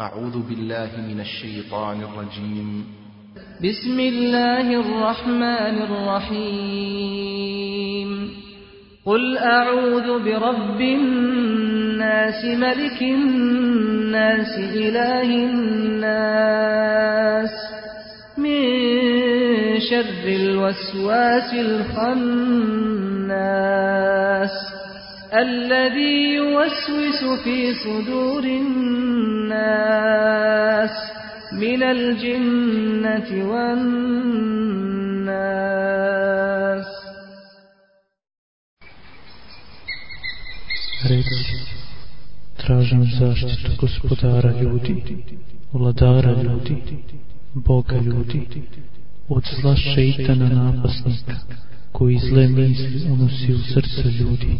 أعوذ بالله من الشيطان الرجيم. بسم الله الرحمن الرحيم. قل أعوذ برب الناس ملك الناس إله الناس. من شر الوسواس الخناس. الذي يوسوس في صدور الناس من الجنة والناس Reci, tražim zaštitu gospodara ljudi, vladara ljudi, Boga ljudi, od zla šeitana napasnika, koji zle misli unosi u srce ljudi,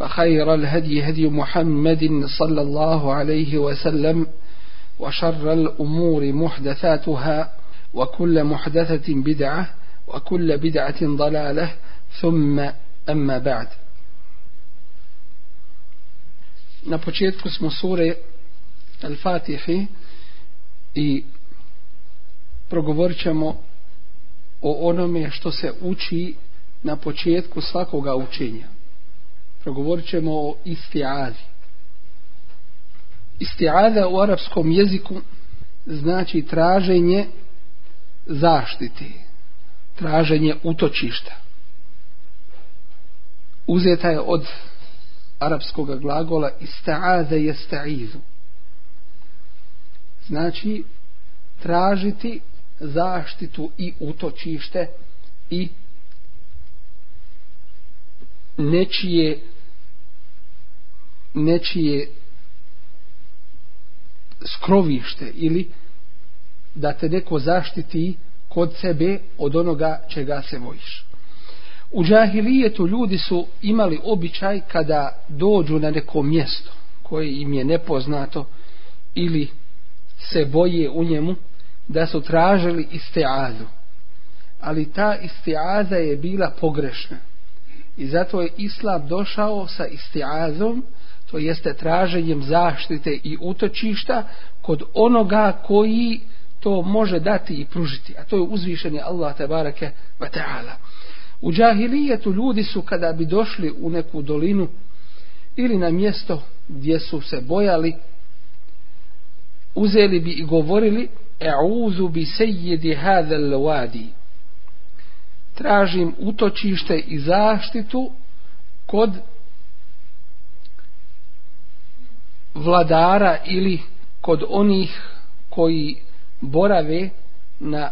وخير الهدي هدي محمد صلى الله عليه وسلم وشر الأمور محدثاتها وكل محدثة بدعة وكل بدعة ضلالة ثم أما بعد Na početku sure Al-Fatihi i progovorit ćemo o onome što se uči na početku svakoga učenja. Progovorit ćemo o isti'azi. Isti'aza u arapskom jeziku znači traženje zaštite, traženje utočišta. Uzeta je od arapskog glagola ista'aza jestaizu. Znači tražiti zaštitu i utočište i nečije nečije skrovište ili da te neko zaštiti kod sebe od onoga čega se bojiš. U džahilijetu ljudi su imali običaj kada dođu na neko mjesto koje im je nepoznato ili se boje u njemu da su tražili isteazu. Ali ta isteaza je bila pogrešna. I zato je Islam došao sa isteazom, to jeste traženjem zaštite i utočišta kod onoga koji to može dati i pružiti. A to je uzvišeni Allah tabarake wa ta'ala. U džahilijetu ljudi su kada bi došli u neku dolinu ili na mjesto gdje su se bojali, uzeli bi i govorili E'uzu bi sejidi hadal wadi. Tražim utočište i zaštitu kod vladara ili kod onih koji borave na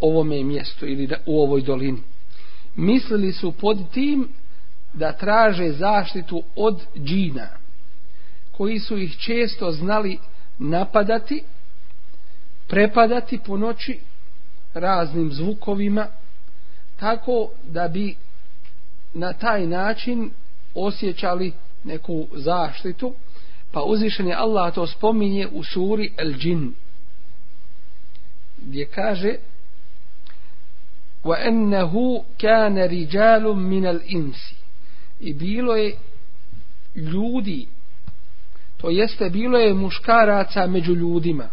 ovome mjestu ili da, u ovoj dolini. Mislili su pod tim da traže zaštitu od džina koji su ih često znali napadati prepadati po noći raznim zvukovima tako da bi na taj način osjećali neku zaštitu pa uzvišen je Allah to spominje u suri El Džin gdje kaže وَأَنَّهُ كَانَ رِجَالٌ مِنَ الْإِنْسِ i bilo je ljudi to jeste bilo je muškaraca među ljudima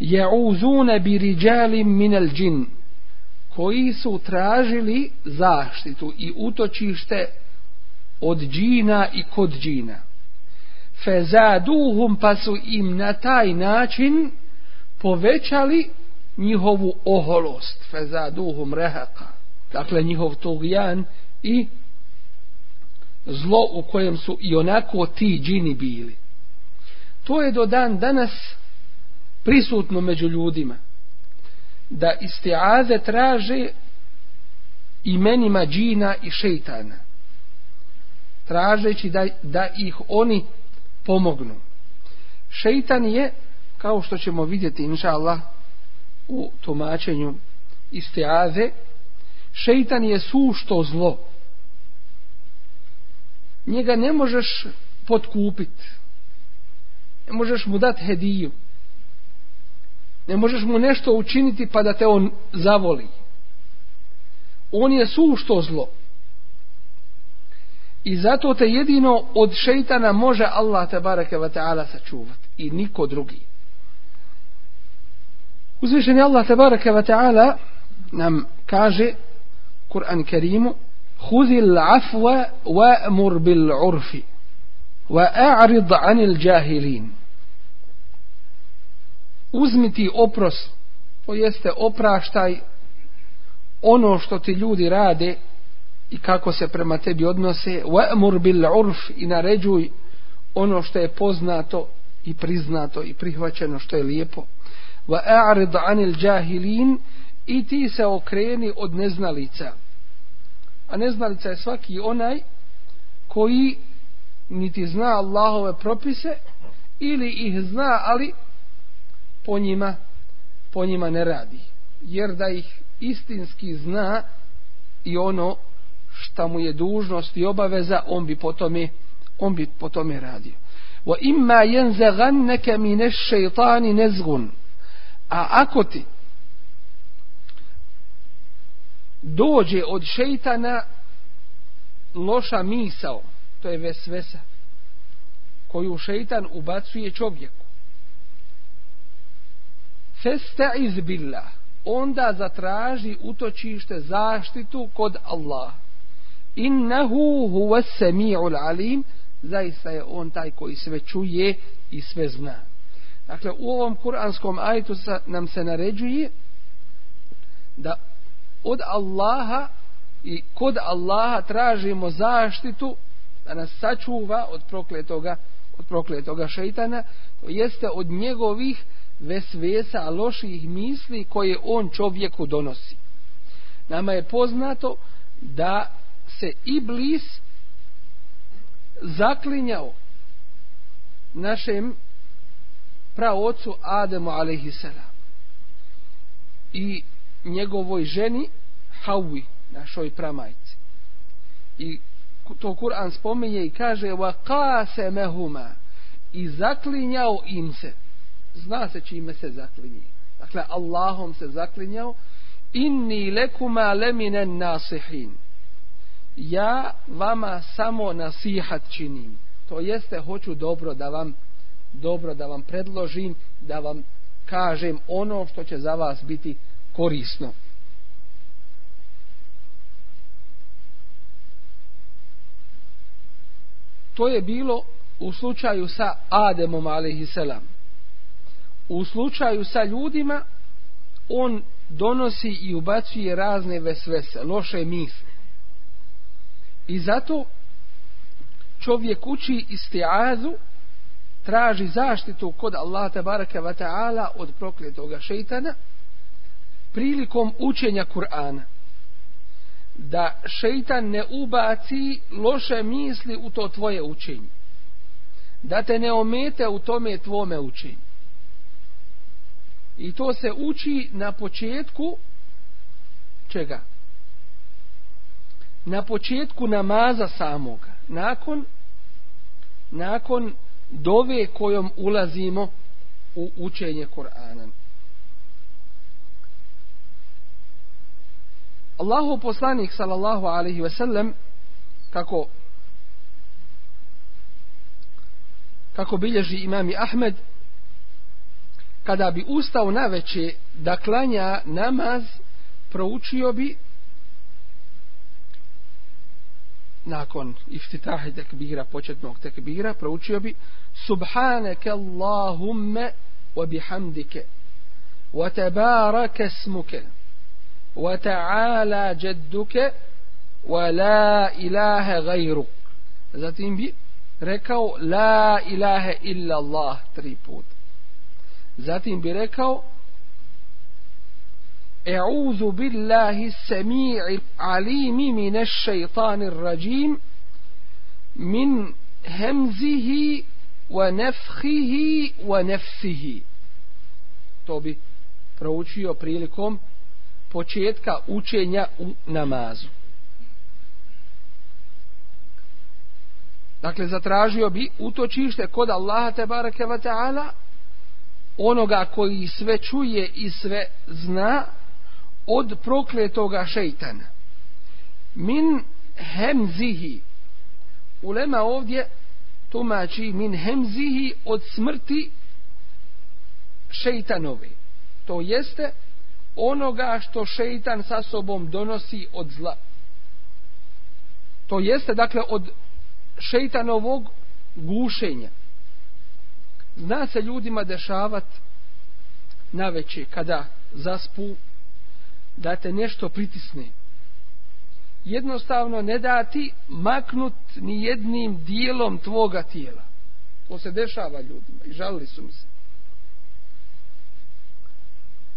je'uzune bi riđalim minel džin koji su tražili zaštitu i utočište od džina i kod džina. Fezaduhum pa su im na taj način povećali njihovu oholost. Fezaduhum rehaqa. dakle njihov tugijan i zlo u kojem su i onako ti džini bili. To je do dan danas prisutno među ljudima da istiaze traže imenima džina i šeitana tražeći da, da ih oni pomognu. Šeitan je kao što ćemo vidjeti inša Allah u tumačenju iste aze, šeitan je sušto zlo. Njega ne možeš potkupiti ne možeš mu dati hediju. Ne možeš mu nešto učiniti pa da te on zavoli. On je sušto zlo. I zato te jedino od šeitana može Allah te bareke ve taala sačuvati i niko drugi. Uzvišeni Allah te bareke ve taala nam kaže Kur'an Kerimu Huzil afwa wa'mur bil urfi wa anil jahilin Uzmi ti oprost to jeste opraštaj ono što ti ljudi rade i kako se prema tebi odnose wa'mur bil urf i naređuj ono što je poznato i priznato i prihvaćeno što je lijepo. Wa a'rid anil jahilin i ti se okreni od neznalica. A neznalica je svaki onaj koji niti zna Allahove propise ili ih zna ali po njima po njima ne radi. Jer da ih istinski zna i ono šta mu je dužnost i obaveza on bi po tome on bi po tome radio wa imma yanzaghannaka min ash-shaytani nazghun a ako ti dođe od šejtana loša misao to je vesvesa koju šejtan ubacuje čovjeku festa'iz billah onda zatraži utočište zaštitu kod Allaha innahu huwa samiul alim. Zaista je on taj koji sve čuje i sve zna. Dakle u ovom kuranskom ajetu nam se naređuje da od Allaha i kod Allaha tražimo zaštitu da nas sačuva od prokletoga od prokletoga šeitana to jeste od njegovih vesvesa loših misli koje on čovjeku donosi. Nama je poznato da se Iblis zaklinjao našem praocu Ademu alaihissalam i njegovoj ženi Hawi, našoj pramajci. I to Kur'an spominje i kaže wa qasamahuma i zaklinjao im se. Zna se čime se zaklinje. Dakle, Allahom se zaklinjao inni lekuma leminen nasihin. Ja vama samo nasihat činim. To jeste, hoću dobro da vam dobro da vam predložim, da vam kažem ono što će za vas biti korisno. To je bilo u slučaju sa Ademom alaihisselam. U slučaju sa ljudima on donosi i ubacuje razne vesvese, loše misli. I zato čovjek uči istiazu, traži zaštitu kod Allaha tabaraka wa ta'ala od prokletoga šeitana, prilikom učenja Kur'ana. Da šeitan ne ubaci loše misli u to tvoje učenje. Da te ne omete u tome tvome učenju. I to se uči na početku čega? Na početku namaza samoga nakon nakon dove kojom ulazimo u učenje Kur'ana. Allahu poslanik sallallahu alaihi ve sellem kako kako bilježi imami Ahmed kada bi ustao na veće da klanja namaz proučio bi nakon iftitahe tekbira, početnog tekbira, proučio bi Subhaneke Allahumme wa bihamdike wa tabaraka smuke wa ta'ala jadduke wa la ilaha gajru zatim bi rekao la ilaha illa Allah tri put zatim bi rekao اعوذ بالله السميع العليم من الشيطان الرجيم من همزه ونفخه ونفسه to bi proučio prilikom početka učenja u namazu. Dakle, zatražio bi utočište kod Allaha te barake wa ta'ala, onoga koji sve čuje i sve zna, od prokletoga šeitana. Min hemzihi. Ulema ovdje tumači min hemzihi od smrti šeitanove. To jeste onoga što šeitan sa sobom donosi od zla. To jeste, dakle, od šeitanovog gušenja. Zna se ljudima dešavat na veće kada zaspu da te nešto pritisne. Jednostavno ne dati maknut ni jednim dijelom tvoga tijela. To se dešava ljudima i žalili su mi se.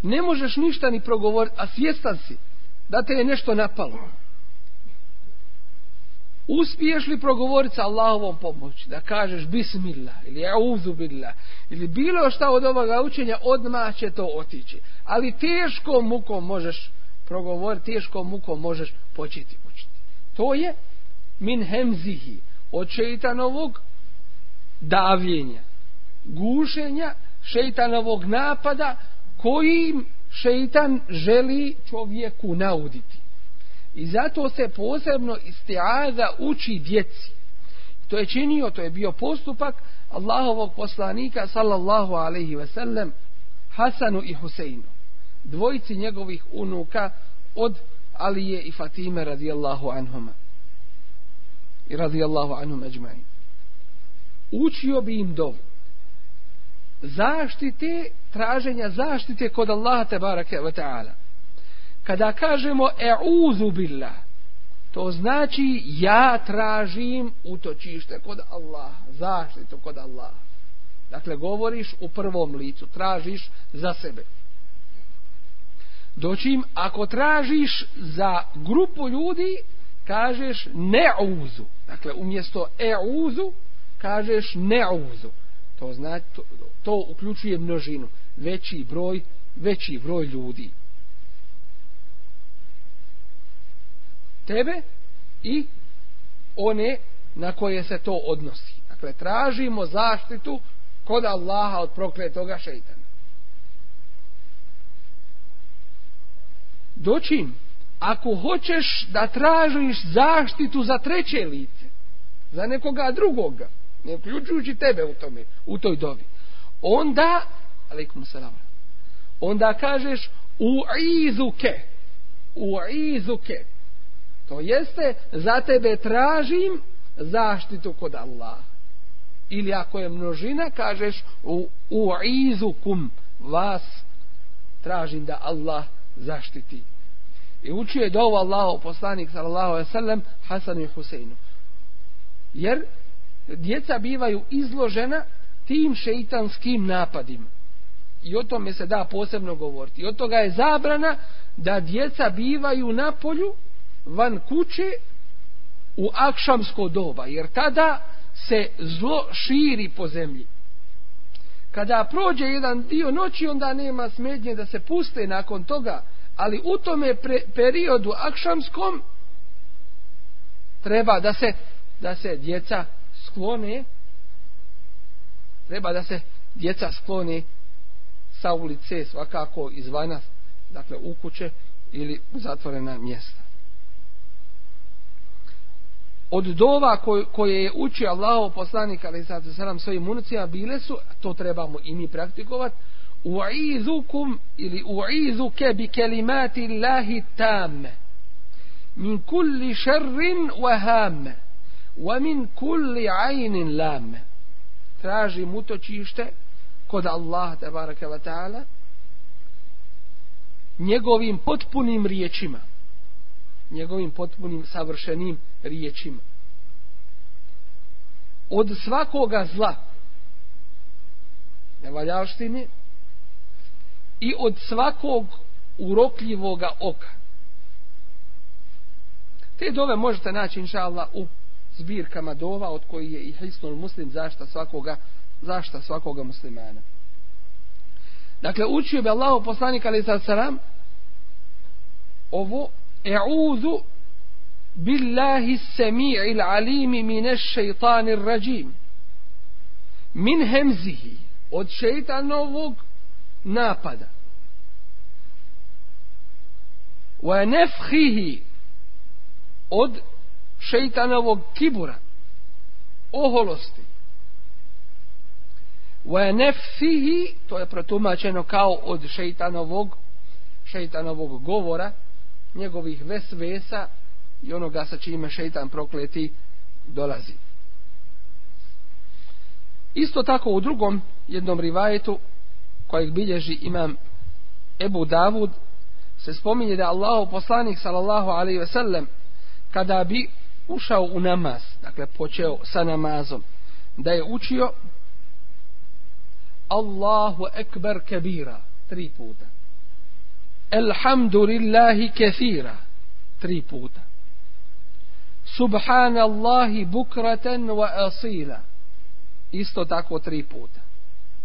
Ne možeš ništa ni progovoriti, a svjestan si da te je nešto napalo. Uspiješ li progovoriti sa Allahovom pomoći, da kažeš bismillah ili auzu billah ili bilo šta od ovoga učenja, odmah će to otići. Ali teško mukom možeš progovoriti, teško mukom možeš početi učiti. To je min hemzihi, od šeitanovog davljenja, gušenja, šeitanovog napada, kojim šeitan želi čovjeku nauditi. I zato se posebno istiaza uči djeci. To je činio, to je bio postupak Allahovog poslanika sallallahu alaihi ve sellem Hasanu i Huseinu. Dvojici njegovih unuka od Alije i Fatime radijallahu anhuma. I radijallahu anhum ajma'in. Učio bi im dovu. Zaštite, traženja zaštite kod Allaha te barake ve ta'ala kada kažemo e'uzu billah to znači ja tražim utočište kod Allah zaštitu kod Allah dakle govoriš u prvom licu tražiš za sebe. Doćim ako tražiš za grupu ljudi kažeš ne'uzu. Dakle umjesto e'uzu kažeš ne'uzu. To znači to, to uključuje množinu veći broj veći broj ljudi. Tebe i one na koje se to odnosi. Dakle, tražimo zaštitu kod Allaha od prokletoga šeitana. Doćim, ako hoćeš da tražiš zaštitu za treće lice, za nekoga drugoga, ne uključujući tebe u tome, u toj dobi, onda, alaikum salam, onda kažeš u izuke, u izuke, To jeste, za tebe tražim zaštitu kod Allah. Ili ako je množina, kažeš u, u izukum vas tražim da Allah zaštiti. I učio je dovu Allahu poslanik sallallahu alaihi sallam Hasanu i Huseinu. Jer djeca bivaju izložena tim šeitanskim napadima. I o tome se da posebno govoriti. I od toga je zabrana da djeca bivaju na polju van kuće u akšamsko doba, jer tada se zlo širi po zemlji. Kada prođe jedan dio noći, onda nema smednje da se puste nakon toga, ali u tome pre, periodu akšamskom treba da se da se djeca sklone treba da se djeca sklone sa ulice svakako izvana dakle u kuće ili u zatvorena mjesta od dova koje, koje je učio Allahu poslanik ali sad se selam svojim unucima bile su to trebamo i mi praktikovati u'izukum ili u'izuke bi kelimati Allahi tamme min kulli šerrin wa hamme wa min kulli ajnin lamme. Tražim utočište kod Allah tabaraka wa ta'ala njegovim potpunim riječima njegovim potpunim savršenim riječima. Od svakoga zla nevaljaštine i od svakog urokljivoga oka. Te dove možete naći inša Allah u zbirkama dova od koji je i Hisnul Muslim zašta svakoga zašta svakoga muslimana. Dakle učio bi Allah poslanik ali sad saram ovo e'udhu billahi sami'i l'alimi mine šeitani rajim. Min hemzihi od šeitanovog napada. Wa nefhihi od šeitanovog kibura oholosti. Wa nefhihi to je protumačeno kao od šeitanovog šeitanovog govora njegovih vesvesa i onoga sa čime šeitan prokleti dolazi. Isto tako u drugom jednom rivajetu kojeg bilježi imam Ebu Davud se spominje da Allahu poslanik sallallahu alaihi ve sellem kada bi ušao u namaz, dakle počeo sa namazom, da je učio Allahu ekber kebira tri puta. Elhamdulillahi kethira tri puta. Subhanallahi bukraten wa asila isto tako tri puta.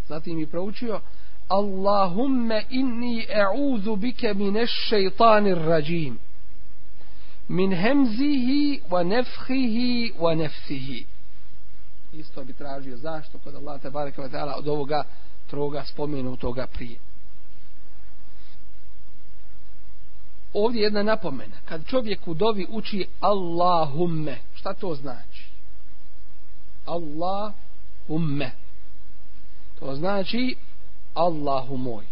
Zatim je proučio Allahumma inni e'udhu bika minash šeitanir rajim min hamzihi wa nafthihi wa nefsihi. isto bi tražio zašto kod Allah te wa taala od ovoga troga spomenutoga prije ovdje jedna napomena. Kad čovjek u dovi uči Allahumme šta to znači? Allahumme. To znači Allahu moj.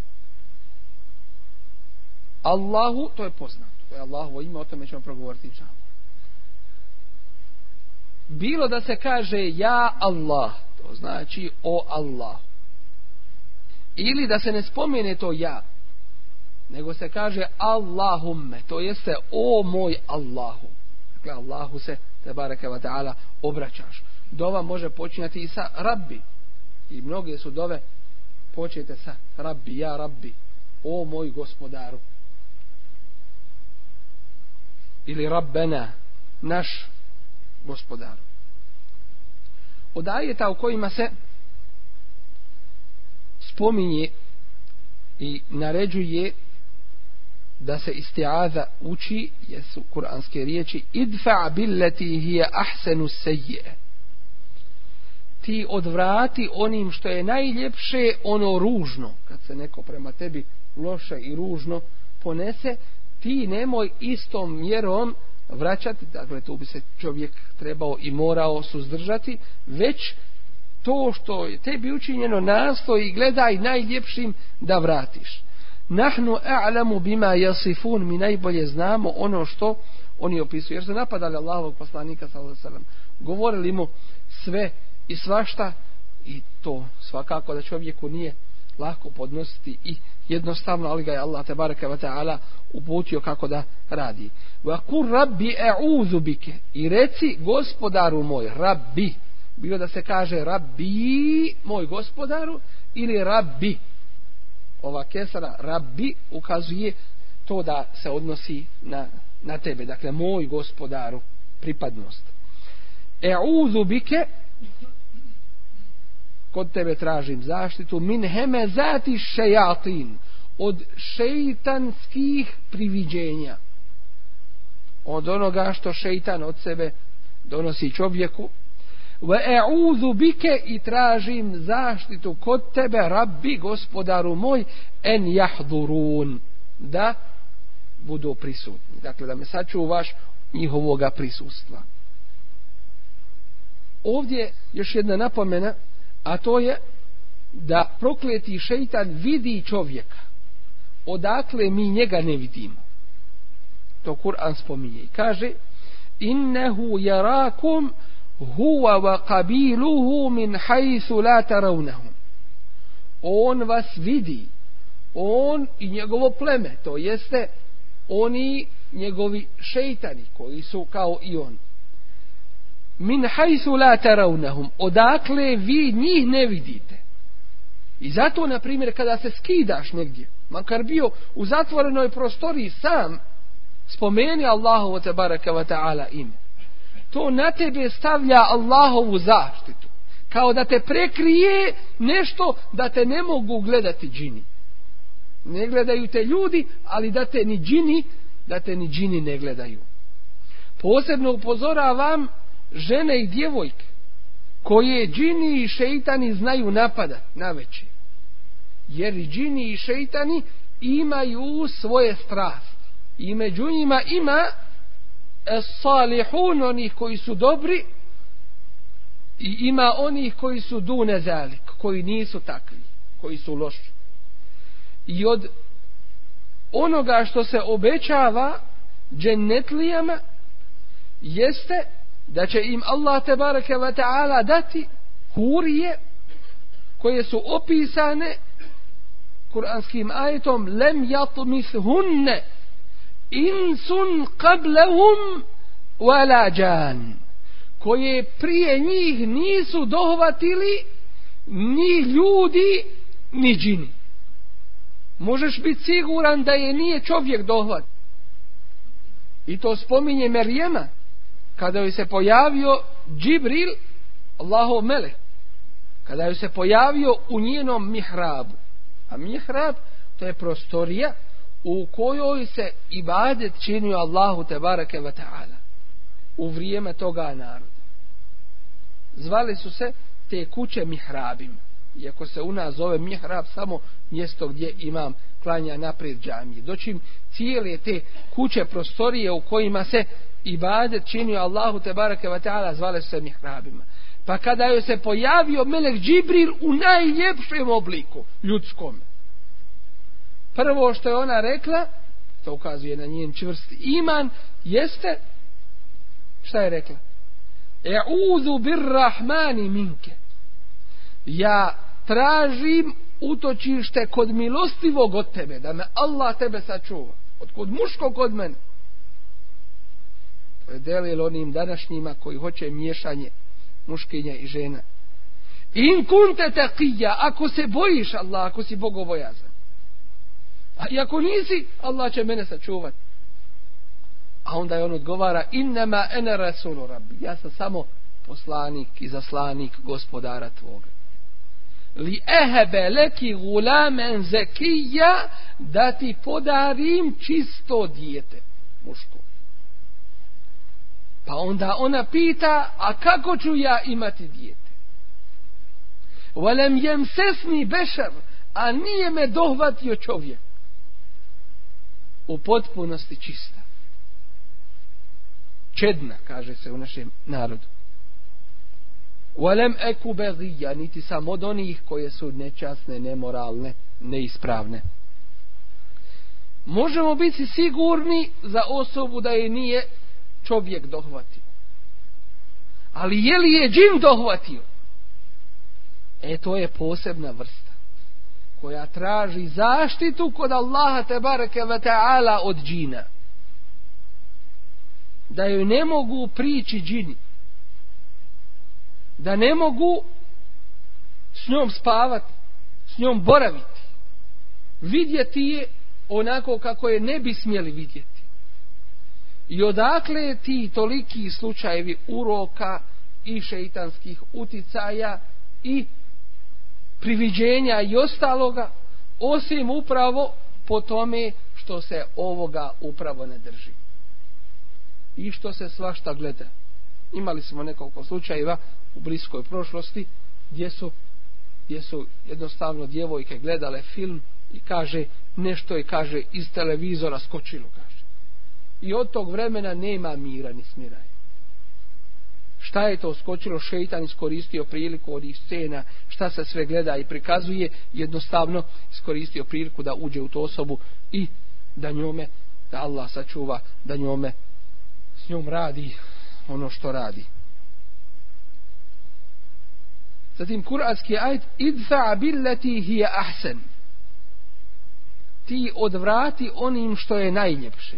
Allahu to je poznato. To je Allahovo ime o tome ćemo progovoriti čao bilo da se kaže ja Allah to znači o Allah. Ili da se ne spomene to ja nego se kaže Allahumme, to jeste o moj Allahu. Dakle, Allahu se, te bareke wa ta'ala, obraćaš. Dova može počinjati i sa Rabbi. I mnoge su dove počete sa Rabbi, ja Rabbi, o moj gospodaru. Ili Rabbena, naš gospodar. Od ajeta u kojima se spominje i naređuje da se istiaza uči jesu kuranske riječi idfa billati hiya ahsanu sayyi ti odvrati onim što je najljepše ono ružno. Kad se neko prema tebi loše i ružno ponese ti nemoj istom mjerom vraćati. Dakle tu bi se čovjek trebao i morao suzdržati već to što je tebi učinjeno nastoji gledaj najljepšim da vratiš nahnu a'lamu bima yasifun. Mi najbolje znamo ono što oni opisuju. Jer su napadali Allahovog poslanika sallallahu alejhi ve sellem. Govorili mu sve i svašta i to svakako da čovjeku nije lako podnositi i jednostavno ali ga je Allah te bareke ve taala uputio kako da radi. Wa kur rabbi a'udhu bike. I reci gospodaru moj rabbi. Bilo da se kaže rabbi moj gospodaru ili rabbi ova kesara rabbi ukazuje to da se odnosi na, na tebe. Dakle moj gospodaru pripadnost. E'udhu bike kod tebe tražim zaštitu min hemezati šejatin od šeitanskih priviđenja. Od onoga što šeitan od sebe donosi čovjeku Ve e'udhu bike i tražim zaštitu kod tebe rabbi gospodaru moj en jahdurun. Da budu prisutni. Dakle da me sačuvaš njihovoga prisustva. Ovdje još jedna napomena a to je da prokleti šeitan vidi čovjeka. Odakle mi njega ne vidimo. To Kur'an spominje i kaže innehu jarakum huwa wa qabiluhu min haythu la tarawnahum on vas vidi on i njegovo pleme, to jeste oni njegovi šeitani koji su kao i on. Min haythu la tarawnahum odakle vi njih ne vidite. I zato, na primjer, kada se skidaš negdje, makar bio u zatvorenoj prostoriji sam, spomeni Allahu te baraka wa ta'ala ime. To na tebe stavlja Allahovu zaštitu. Kao da te prekrije nešto da te ne mogu gledati džini. Ne gledaju te ljudi, ali da te ni džini, da te ni džini ne gledaju. Posebno upozoravam žene i djevojke koje džini i šeitani znaju napada na veće. Jer i džini i šeitani imaju svoje strasti. I među njima ima E, salihun, onih koji su dobri, i ima onih koji su dune zalik, koji nisu takvi, koji su loši. I od onoga što se obećava džennetlijama jeste da će im Allah tebareke ve ta'ala dati hurije koje su opisane kuranskim ajetom lem jatmis hunne insun qablahum wala jan. Koje prije njih nisu dohvatili ni ljudi ni džini. Možeš biti siguran da je nije čovjek dohvat. I to spominje Merijema kada joj se pojavio Džibril Allahov mele kada joj se pojavio u njenom mihrabu. A mihrab to je prostorija u kojoj se ibadet činio Allahu te ve wa ta'ala. U vrijeme toga naroda. Zvali su se te kuće mihrabima. Iako se u nas zove mihrab samo mjesto gdje imam klanja naprijed džamije. Doćim cijele te kuće prostorije u kojima se ibadet činio Allahu te bareke ve ta'ala zvale su se mihrabima. Pa kada joj se pojavio melek Džibril u najljepšem obliku ljudskom prvo što je ona rekla to ukazuje na njen čvrsti iman jeste šta je rekla? E'udhu bir rahmani minke. Ja tražim utočište kod milostivog od tebe da me Allah tebe sačuva od kod muškog od mene. To je delil onim današnjima koji hoće miješanje muškinja i žena. In kunte taqija ako se bojiš Allah ako si bogobojazan a i ako nisi Allah će mene sačuvati a onda je on odgovara innama ene rasulu rabbi. Ja sam samo poslanik i zaslanik gospodara tvoga. Li ehebe leki gulamen zekija da ti podarim čisto dijete muško. Pa onda ona pita a kako ću ja imati dijete? Volem jem sesni bešar a nije me dohvatio čovjek u potpunosti čista čedna kaže se u našem narodu Walem eku begija, niti sam od onih koje su nečasne, nemoralne, neispravne. Možemo biti sigurni za osobu da je nije čovjek dohvatio. Ali je li je džin dohvatio? E to je posebna vrsta koja traži zaštitu kod Allaha te bareke ve taala od džina. Da joj ne mogu prići džini da ne mogu s njom spavati, s njom boraviti. Vidjeti je onako kako je ne bi smjeli vidjeti. I odakle ti toliki slučajevi uroka i šeitanskih uticaja i priviđenja i ostaloga, osim upravo po tome što se ovoga upravo ne drži. I što se svašta gleda. Imali smo nekoliko slučajeva u bliskoj prošlosti gdje su, gdje su jednostavno djevojke gledale film i kaže nešto i kaže iz televizora skočilo kaže. I od tog vremena nema mira ni smiraja. Šta je to skočilo? Šeitan iskoristio priliku od scena, šta se sve gleda i prikazuje, jednostavno iskoristio priliku da uđe u to osobu i da njome, da Allah sačuva, da njome s njom radi ono što radi. Zatim kuranski ajet idfa billati hiya ahsan. ti odvrati onim što je najljepše.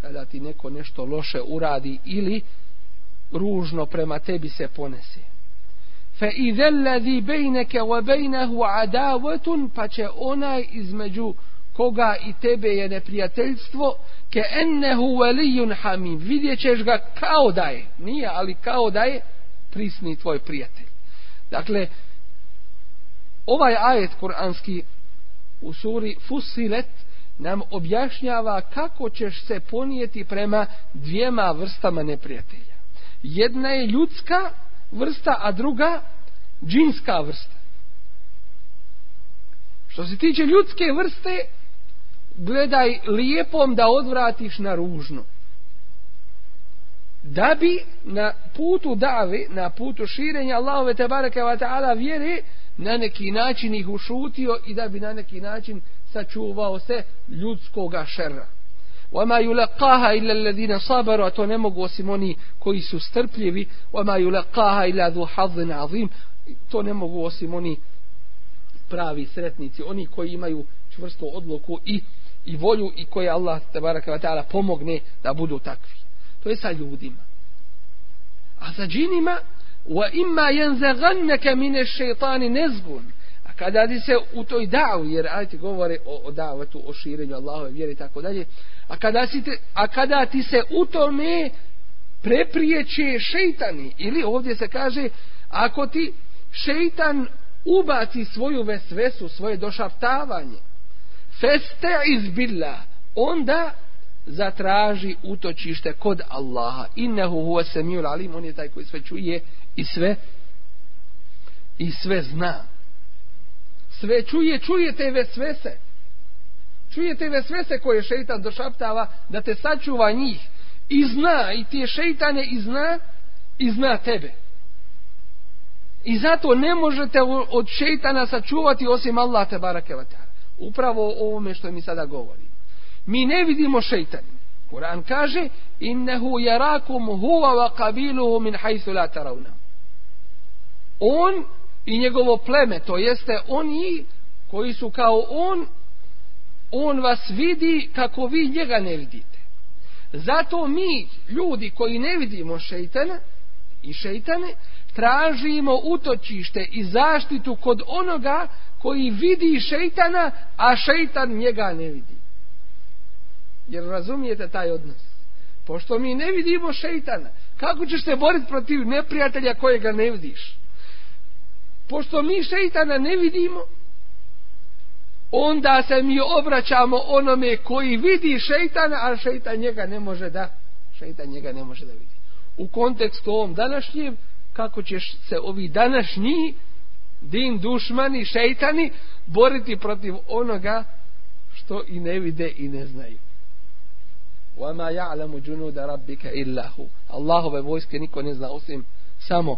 Kada ti neko nešto loše uradi ili ružno prema tebi se ponese. Fa idha alladhi baynaka wa baynahu adawatun pa će onaj između koga i tebe je neprijateljstvo ke ennehu waliyun hamim. Vidjet ćeš ga kao da je. Nije ali kao da je prisni tvoj prijatelj. Dakle ovaj ajet kuranski u suri Fusilet nam objašnjava kako ćeš se ponijeti prema dvijema vrstama neprijatelja jedna je ljudska vrsta a druga džinska vrsta što se tiče ljudske vrste gledaj lijepom da odvratiš na ružno. Da bi na putu dave, na putu širenja Allahove te bareke wa ta'ala vjere, na neki način ih ušutio i da bi na neki način sačuvao se ljudskoga šerra. وَمَا يُلَقَّاهَا إِلَّا الَّذِينَ صَبَرُوا a to ne mogu osim oni koji su strpljivi وَمَا يُلَقَّاهَا إِلَّا ذُو حَظٍ عَظِيمٍ to ne mogu osim oni pravi sretnici oni koji imaju čvrstu odluku i i volju i koje Allah tabaraka wa ta'ala pomogne da budu takvi. To je sa ljudima. A sa džinima wa imma yanzaghannaka min ash-shaytani nazgun. A kada ti se u toj davu, jer ajte govore o, o davetu, o širenju Allahove vjere i tako dalje, a kada, si te, a kada ti se u tome preprijeće šeitani, ili ovdje se kaže, ako ti šeitan ubaci svoju vesvesu, svoje došaptavanje, feste billah. Onda zatraži utočište kod Allaha. Innehu huwa samiul alim. On je taj koji sve čuje i sve i sve zna. Sve čuje, čuje te vesvese čujete sve vesvese koje šeitan došaptava da te sačuva njih. I zna, i ti šeitane i zna, i zna tebe. I zato ne možete od šeitana sačuvati osim Allah te barake vatara upravo o ovome što mi sada govorimo. Mi ne vidimo šeitani. Kur'an kaže innehu yarakum huwa wa qabiluhu min haythu la tarawna. On i njegovo pleme, to jeste oni koji su kao on, on vas vidi kako vi njega ne vidite. Zato mi, ljudi koji ne vidimo šeitana i šeitane, tražimo utočište i zaštitu kod onoga koji vidi šeitana, a šeitan njega ne vidi. Jer razumijete taj odnos. Pošto mi ne vidimo šeitana, kako ćeš se boriti protiv neprijatelja kojega ne vidiš? Pošto mi šeitana ne vidimo, onda se mi obraćamo onome koji vidi šeitana, a šeitan njega ne može da šeitan njega ne može da vidi. U kontekstu ovom današnjem, kako ćeš se ovi današnji din dušmani, šeitani, boriti protiv onoga što i ne vide i ne znaju. وَمَا يَعْلَمُ جُنُودَ رَبِّكَ إِلَّا هُ Allahove vojske niko ne zna osim samo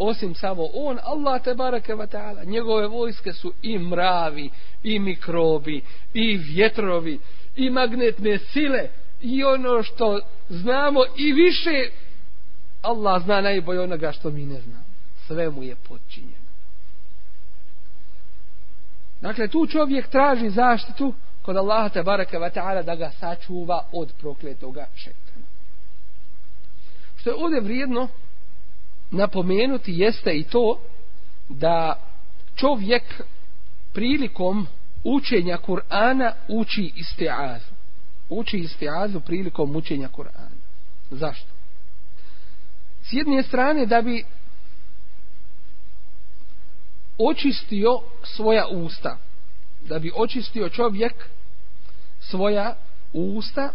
osim samo on, Allah te bareke ve ta'ala. Njegove vojske su i mravi, i mikrobi, i vjetrovi, i magnetne sile, i ono što znamo i više Allah zna najbolje onoga što mi ne znamo. Sve mu je podčinjeno. Dakle, tu čovjek traži zaštitu kod Allaha te bareke ve ta'ala da ga sačuva od prokletoga šejtana. Što je ovdje vrijedno napomenuti jeste i to da čovjek prilikom učenja Kur'ana uči istiazu. Uči istiazu prilikom učenja Kur'ana. Zašto? S jedne strane da bi očistio svoja usta da bi očistio čovjek svoja usta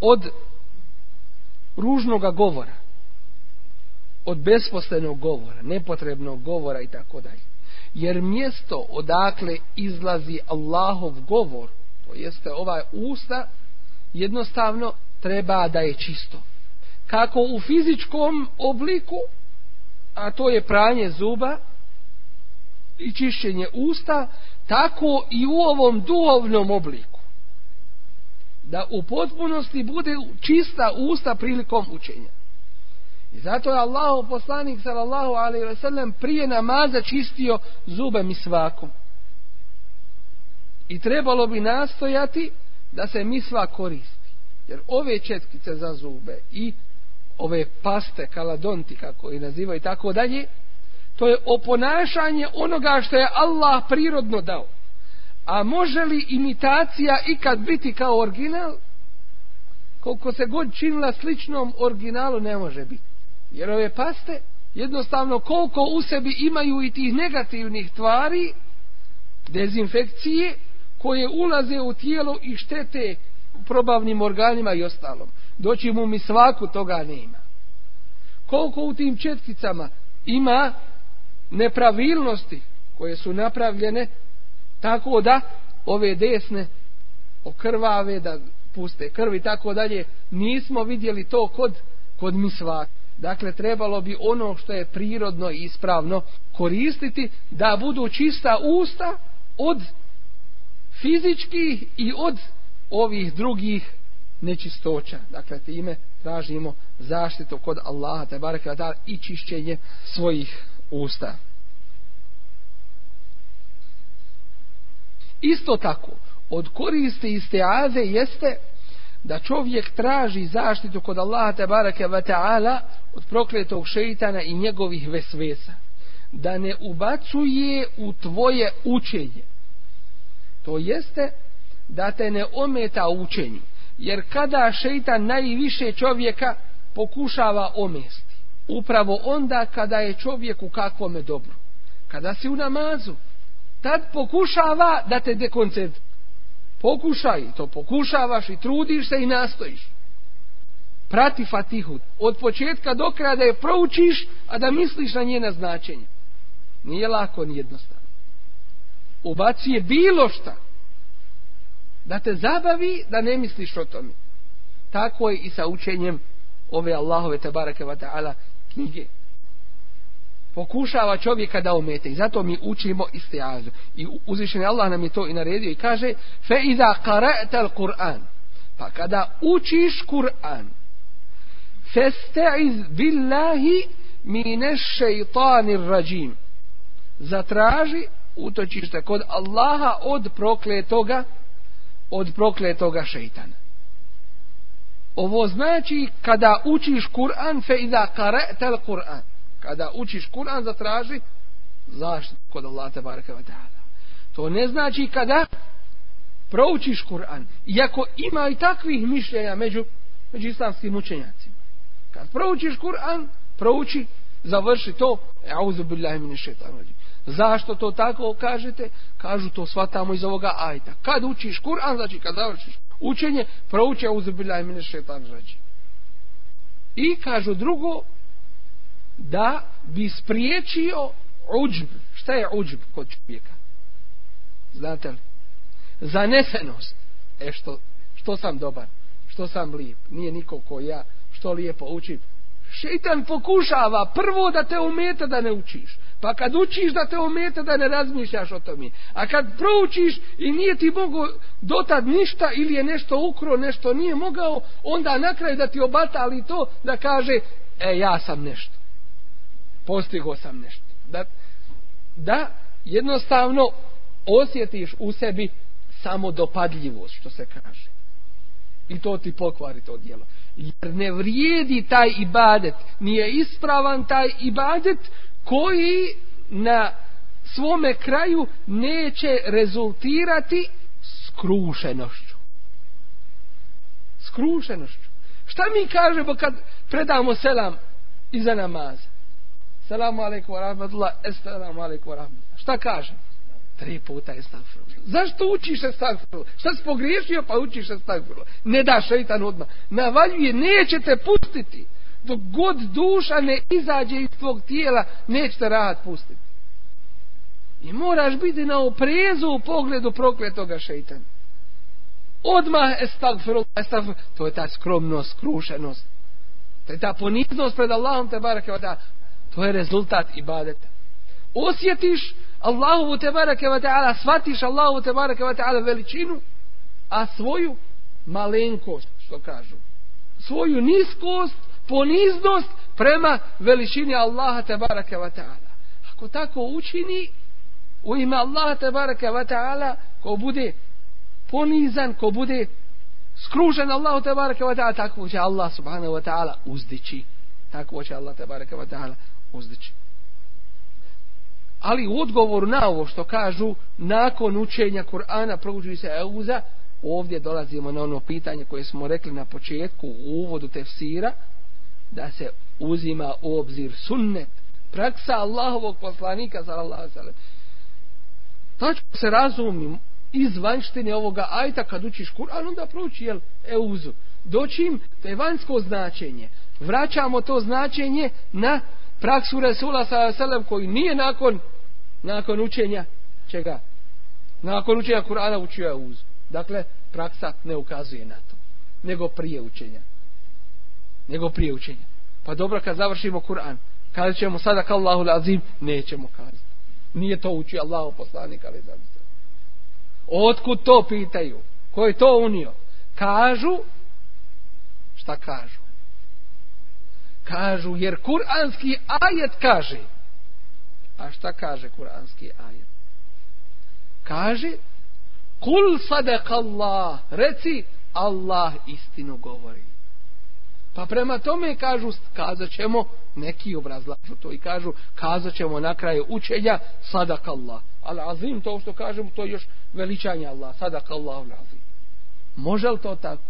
od ružnoga govora od besposlenog govora nepotrebnog govora i tako dalje jer mjesto odakle izlazi Allahov govor to jeste ovaj usta jednostavno treba da je čisto kako u fizičkom obliku a to je pranje zuba i čišćenje usta, tako i u ovom duhovnom obliku. Da u potpunosti bude čista usta prilikom učenja. I zato je Allahov poslanik sallallahu alejhi ve sellem prije namaza čistio zube mi svakom. I trebalo bi nastojati da se misva koristi. Jer ove četkice za zube i ove paste, kaladonti, kako i nazivaju, tako dalje, to je oponašanje onoga što je Allah prirodno dao. A može li imitacija ikad biti kao original? Koliko se god činila sličnom originalu ne može biti. Jer ove paste jednostavno koliko u sebi imaju i tih negativnih tvari, dezinfekcije, koje ulaze u tijelo i štete probavnim organima i ostalom. Doći mu mi svaku toga nema. Koliko u tim četkicama ima nepravilnosti koje su napravljene tako da ove desne okrvave, da puste krvi tako dalje, nismo vidjeli to kod, kod misvaka. Dakle, trebalo bi ono što je prirodno i ispravno koristiti da budu čista usta od fizičkih i od ovih drugih nečistoća. Dakle, time tražimo zaštitu kod Allaha te bareke i čišćenje svojih usta. Isto tako, od koriste isteaze jeste da čovjek traži zaštitu kod Allaha te bareke ve taala od prokletog šejtana i njegovih vesvesa. Da ne ubacuje u tvoje učenje. To jeste da te ne ometa učenju. Jer kada šeitan najviše čovjeka pokušava omesti upravo onda kada je čovjek u kakvome dobru. Kada si u namazu tad pokušava da te dekoncentruje pokušaj to pokušavaš i trudiš se i nastojiš. Prati fatihu. Od početka do kraja da je proučiš a da misliš na njena značenje nije lako ni jednostavno. Ubaci je bilo šta da te zabavi da ne misliš o tome. Tako je i sa učenjem ove Allahove tabaraka wa ta'ala knjige pokušava čovjeka da omete i zato mi učimo istiazu. I uzvišen Allah nam je to i naredio i kaže fe iza qara'ta al-Qur'an. Pa kada učiš Kur'an festa'iz billahi mine šeitanir rajim. Zatraži utočište kod Allaha od prokletoga od prokletoga šeitana. Ovo znači kada učiš Kur'an fe iza qara'ta al-Qur'an kada učiš Kur'an zatraži zaštitu kod Allah te bareke ve taala. To ne znači kada proučiš Kur'an iako ima i takvih mišljenja među među islamskim učenjacima. Kad proučiš Kur'an prouči završi to auzu billahi mine šeitanir zašto to tako kažete? Kažu to svatamo iz ovoga ajta. Kad učiš Kur'an znači kad završiš učenje prouči auzu billahi mine šeitanir i kažu drugo da bi spriječio uđb. Šta je uđb kod čovjeka? Znate li? Zanesenost. E što, što sam dobar? Što sam lijep? Nije niko ko ja. Što lijepo učim? Šeitan pokušava prvo da te umeta da ne učiš. Pa kad učiš da te umeta da ne razmišljaš o tome. A kad proučiš i nije ti mogo dotad ništa ili je nešto ukro, nešto nije mogao, onda na kraju da ti obata ali to da kaže, e ja sam nešto postigo sam nešto. Da, da jednostavno osjetiš u sebi samo dopadljivost, što se kaže. I to ti pokvari to dijelo. Jer ne vrijedi taj ibadet, nije ispravan taj ibadet koji na svome kraju neće rezultirati skrušenošću. Skrušenošću. Šta mi kažemo kad predamo selam iza namaza? Salamu alaikum wa rahmatullah, estalamu alaikum wa rahmatullah. Šta kažem? Tri puta je. Zašto učiš se? Šta si pogriješio pa učiš se? Ne da šeitan odmah. Navaljuje, neće te pustiti. Dok god duša ne izađe iz tvog tijela, neće te rad pustiti. I moraš biti na oprezu u pogledu prokletoga šeitana. Odmah je stagfirullah. To je ta skromnost, skrušenost. To je ta poniznost pred Allahom te barake To je rezultat ibadeta. Osjetiš Allahovu te bareke ve ta'ala, shvatiš Allahovu te bareke ve ta'ala veličinu, a svoju malenkost, što kažu. Svoju niskost, poniznost prema veličini Allaha te bareke ve ta'ala. Ako tako učini, u ime Allaha te bareke ve ta'ala, ko bude ponizan, ko bude skružen Allahu te bareke ve taala tako će Allah subhanahu ve taala uzdići tako će Allah te bareke ve taala uzdići. Ali u odgovoru na ovo što kažu nakon učenja Kur'ana prouči se euza ovdje dolazimo na ono pitanje koje smo rekli na početku u uvodu tefsira da se uzima u obzir sunnet praksa Allahovog poslanika sallallahu alejhi ve sellem tačno se razumim iz vanštine ovoga ajta kad učiš Kur'an onda prouči jel euzu. Doćim to je vanjsko značenje. Vraćamo to značenje na praksu Resula sallam koji nije nakon nakon učenja čega? Nakon učenja Kur'ana učio euzu dakle praksa ne ukazuje na to nego prije učenja. Nego prije učenja. Pa dobro kad završimo Kur'an kada ćemo sada kao Allahu azim nećemo kazati nije to učio Allahu poslanik ali da se otkud to pitaju? Ko je to unio? Kažu šta kažu? Kažu jer kuranski ajet kaže. A šta kaže kuranski ajet? Kaže kul sadek Allah reci Allah istinu govori pa prema tome kažu kazat ćemo neki obrazlažu to i kažu kazat ćemo na kraju učenja sadaka Allah al azim to što kažemo to je još veličanje Allah sadaka Allah al azim može li to tako?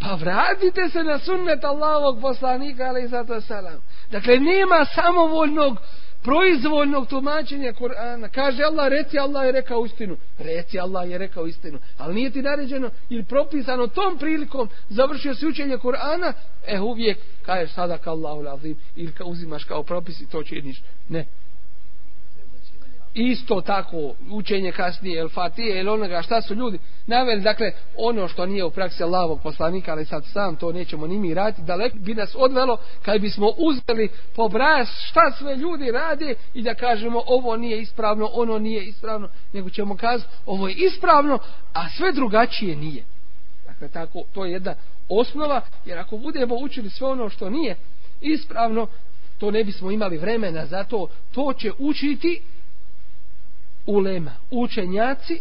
Pa vratite se na sunnet Allahovog poslanika ali zato salam dakle nema samovoljnog proizvoljnog tumačenja Kur'ana. Kaže Allah, reci Allah je rekao istinu. Reci Allah je rekao istinu. Ali nije ti naređeno ili propisano tom prilikom završio se učenje Kur'ana, e uvijek kažeš sada kao Allahu lazim ili ka uzimaš kao propis i to činiš. Ne, isto tako učenje kasnije el Fatije ili onoga šta su ljudi naveli, dakle ono što nije u praksi Allahovog poslanika, ali sad sam to nećemo ni mi raditi, daleko bi nas odvelo kad bismo uzeli po bras šta sve ljudi rade i da kažemo ovo nije ispravno, ono nije ispravno, nego ćemo kazati ovo je ispravno, a sve drugačije nije. Dakle, tako, to je jedna osnova, jer ako budemo učili sve ono što nije ispravno, to ne bismo imali vremena, zato to će učiti ulema, učenjaci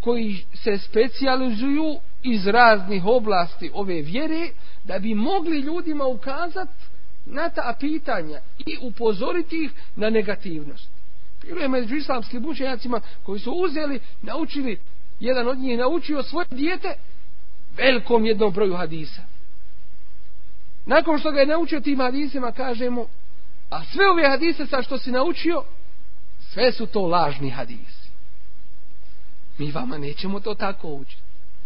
koji se specijalizuju iz raznih oblasti ove vjere da bi mogli ljudima ukazati na ta pitanja i upozoriti ih na negativnost. Bilo je među islamskim učenjacima koji su uzeli, naučili, jedan od njih naučio svoje dijete velikom jednom broju hadisa. Nakon što ga je naučio tim hadisima, kažemo, a sve ove hadise sa što si naučio, Sve su to lažni hadisi. Mi vama nećemo to tako učiti.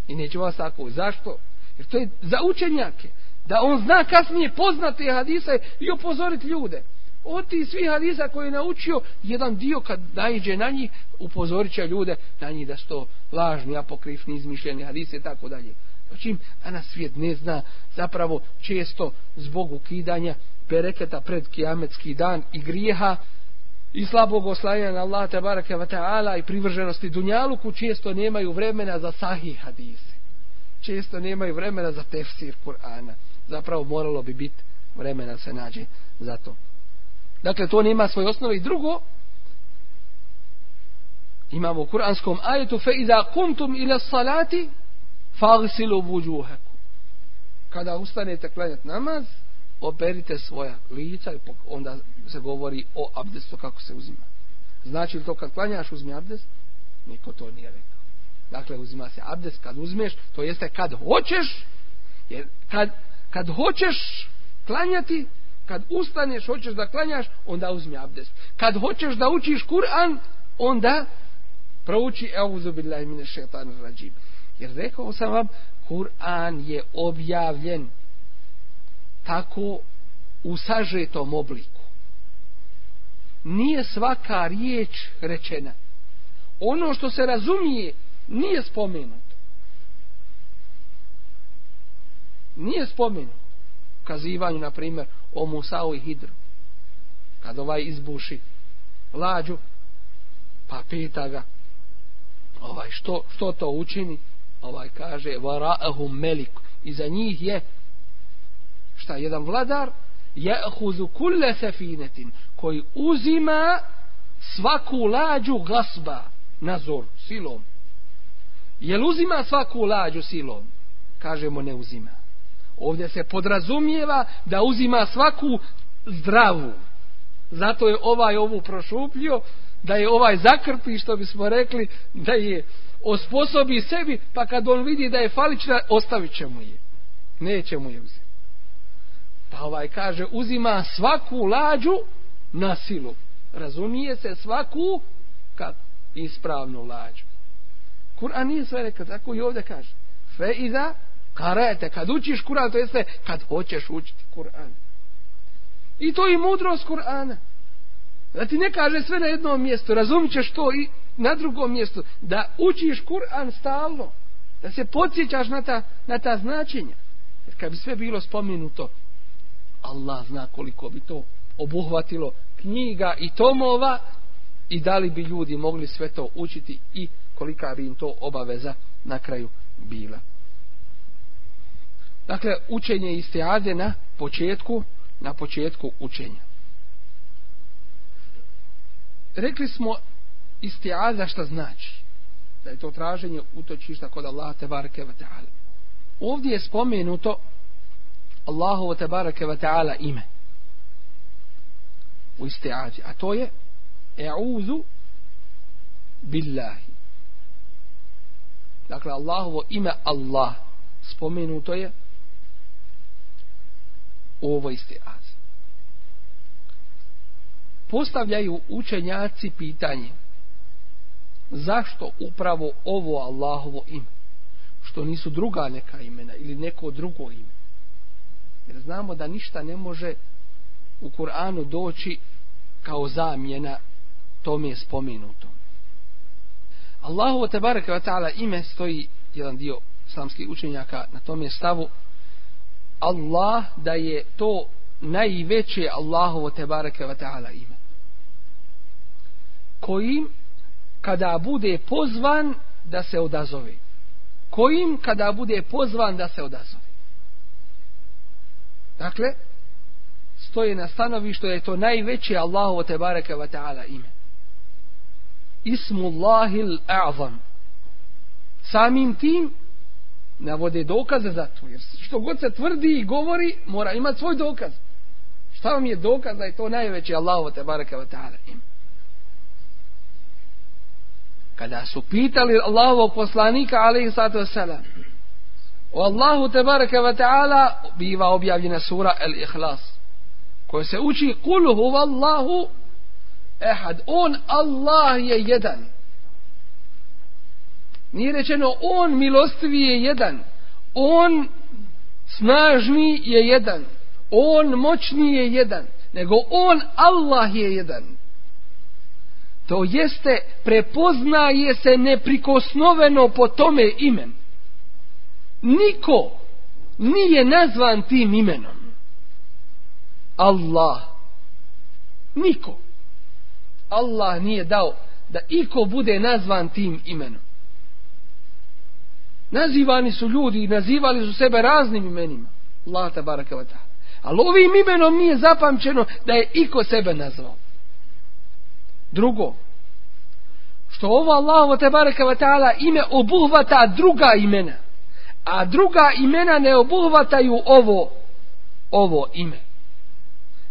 I nećemo vas tako učiti. Zašto? Jer to je za učenjake. Da on zna kasnije poznate hadise i upozoriti ljude. Od ti svi hadisa koje je naučio, jedan dio kad najđe na njih, upozorit će ljude na njih da su to lažni, apokrifni, izmišljeni hadise i tako dalje. Znači, Čim na svijet ne zna zapravo često zbog ukidanja bereketa pred kijametski dan i grijeha, i slabog oslanjanja na Allah tabaraka wa ta'ala i privrženosti dunjaluku često nemaju vremena za sahih hadise. Često nemaju vremena za tefsir Kur'ana. Zapravo moralo bi biti vremena se nađe za to. Dakle, to nema svoje osnove. I drugo, imamo u kuranskom ajetu fe iza kuntum ila salati fagsilu vujuhaku. Kada ustanete klanjati namaz, operite svoja lica i onda se govori o abdestu kako se uzima. Znači li to kad klanjaš uzmi abdest? Niko to nije rekao. Dakle, uzima se abdest kad uzmeš, to jeste kad hoćeš, jer kad, kad hoćeš klanjati, kad ustaneš, hoćeš da klanjaš, onda uzmi abdest. Kad hoćeš da učiš Kur'an, onda prouči Euzu billahi mine šetan rađim. Jer rekao sam vam, Kur'an je objavljen tako u sažetom obliku. Nije svaka riječ rečena. Ono što se razumije nije spomenuto. Nije spomenuto. Kazivanju, na primjer, o Musao i Hidru. Kad ovaj izbuši lađu, pa pita ga, ovaj, što, što to učini? Ovaj kaže, vara'ahum melik. I za njih je šta jedan vladar ya'khudhu kulle sefinetin koji uzima svaku lađu gasba nazor, silom. Jel uzima svaku lađu silom? Kažemo ne uzima. Ovdje se podrazumijeva da uzima svaku zdravu. Zato je ovaj ovu prošuplio, da je ovaj zakrpi, što bismo rekli, da je osposobi sebi, pa kad on vidi da je falična, ostavit će mu je. Neće mu je uzeti. Pa ovaj kaže, uzima svaku lađu na silu. Razumije se svaku kad ispravnu lađu. Kur'an nije sve rekao, tako i ovdje kaže. Fe iza karete, kad učiš Kur'an, to jeste kad hoćeš učiti Kur'an. I to je mudrost Kur'ana. Da ti ne kaže sve na jednom mjestu, razumit ćeš to i na drugom mjestu. Da učiš Kur'an stalno. Da se podsjećaš na ta, na ta značenja. Jer kad bi sve bilo spomenuto, Allah zna koliko bi to obuhvatilo knjiga i tomova i da li bi ljudi mogli sve to učiti i kolika bi im to obaveza na kraju bila. Dakle, učenje istiade na početku, na početku učenja. Rekli smo istiada šta znači. Da je to traženje utočišta kod Allaha te bareke ve taala. Ovdje je spomenuto Allahu te ve taala ime. U istiadi, a to je e'udhu billahi. Dakle, Allahovo ime Allah spomenuto je u ovoj istiadi. Postavljaju učenjaci pitanje zašto upravo ovo Allahovo ime što nisu druga neka imena ili neko drugo ime jer znamo da ništa ne može u Kur'anu doći kao zamjena tome je spomenuto Allahu te bareke ve taala ime stoji jedan dio islamskih učenjaka na tome stavu Allah da je to najveće Allahovo te bareke ve taala ime kojim kada bude pozvan da se odazove. Kojim kada bude pozvan da se odazove. Dakle, stoje na stanovištu je to najveće Allahovo te bareke ve taala ime. Ismullahil a'zam. Samim tim navode dokaze za to. Jer što god se tvrdi i govori, mora imati svoj dokaz. Šta vam je dokaz da je to najveće Allahovo te bareke ve taala ime? kada su pitali Allahovog poslanika alaihi sallatu wasalam o Allahu tebareke wa ta'ala biva objavljena sura El-Ikhlas koja se uči kul huvallahu ehad on Allah je jedan. Nije rečeno on milostivi je jedan. On snažni je jedan. On moćni je jedan. Nego on Allah je jedan. To jeste, prepoznaje se neprikosnoveno po tome imenu. Niko nije nazvan tim imenom. Allah. Niko. Allah nije dao da iko bude nazvan tim imenom. Nazivani su ljudi i nazivali su sebe raznim imenima. Allah ta wa ta'ala. Ali ovim imenom nije zapamćeno da je iko sebe nazvao. Drugo, što ovo Allahu te bareka taala ime obuhvata druga imena, a druga imena ne obuhvataju ovo ovo ime.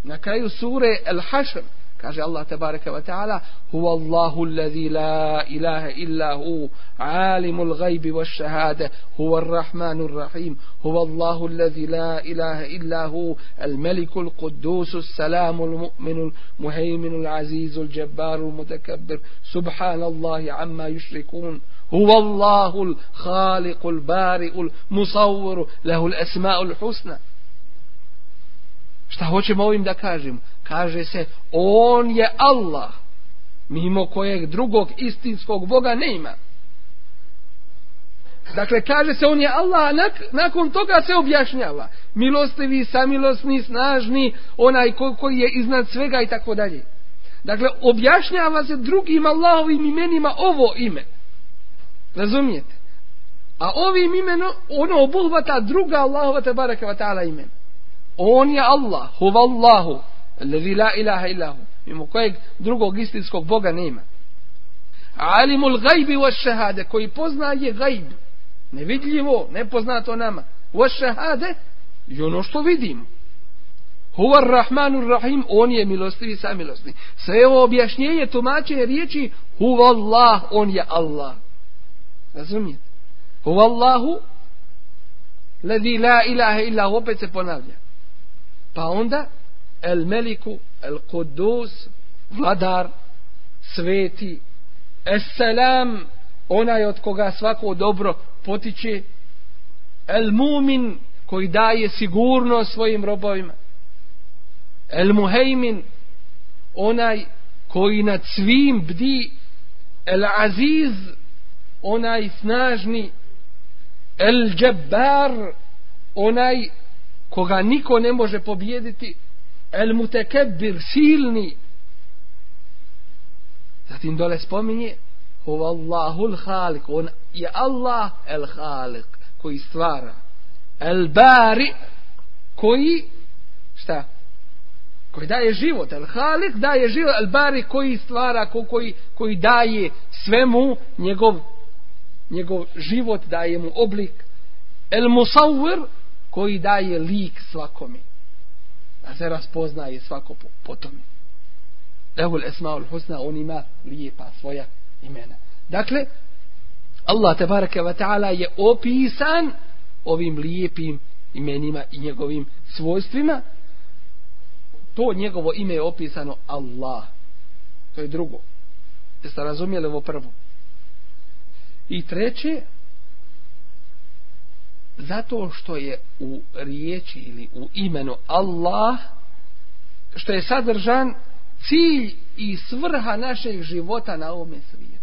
Na kraju sure Al-Hashr kaže Allah tabaraka ve taala huwa Allahu allazi la ilaha illa hu alimul ghaibi wash shahada huwa ar-rahmanur rahim huwa Allahu allazi la ilaha illa hu al-malikul quddus salamul mu'minul muhayminul azizul jabbarul mutakabbir subhanallahi amma yushrikun هو الله الخالق البارئ المصور له الأسماء الحسنى Šta hoćemo ovim da kažem? Kaže se, on je Allah, mimo kojeg drugog istinskog Boga ne ima. Dakle, kaže se, on je Allah, nak nakon toga se objašnjava. Milostivi, samilosni, snažni, onaj ko koji je iznad svega i tako dalje. Dakle, objašnjava se drugim Allahovim imenima ovo ime. Razumijete? A ovim imenom, ono obuhvata druga Allahova te baraka wa ta'ala imena on je Allah, huva Allahu, levi la ilaha ilahu, mimo kojeg drugog istinskog Boga nema. alimul gajbi wa šehade, koji poznaje gajb, nevidljivo, nepoznato nama, wa šehade, i ono što vidimo. Huvar rahmanur rahim, on je milostivi sa milostivi. Sve ovo objašnjenje, tumačenje riječi, huva Allah, on je Allah. Razumijete? Huwa Allahu, la ilaha illa, opet se ponavlja. Pa onda, el meliku, el kudus, vladar, sveti, es selam, onaj od koga svako dobro potiče, el mumin, koji daje sigurnost svojim robovima, El Muhejmin, onaj koji nad svim bdi, El Aziz, onaj snažni, El Jabbar, onaj koga niko ne može pobijediti, El Mutekebbir, silni. Zatim dole spominje, Huwa Allahul Khalik, on je Allah El Khalik, koji stvara. El Bari, koji, šta? koji daje život el halik daje život el bari koji stvara ko, koji, koji daje svemu njegov njegov život daje mu oblik el musawir koji daje lik svakome da se raspoznaje svako po, po tome Ehul Esmaul Husna, on ima lijepa svoja imena. Dakle, Allah tebareke ve ta'ala je opisan ovim lijepim imenima i njegovim svojstvima, to njegovo ime je opisano Allah. To je drugo. Jeste razumjeli ovo prvo? I treće, zato što je u riječi ili u imenu Allah, što je sadržan cilj i svrha našeg života na ovome svijetu.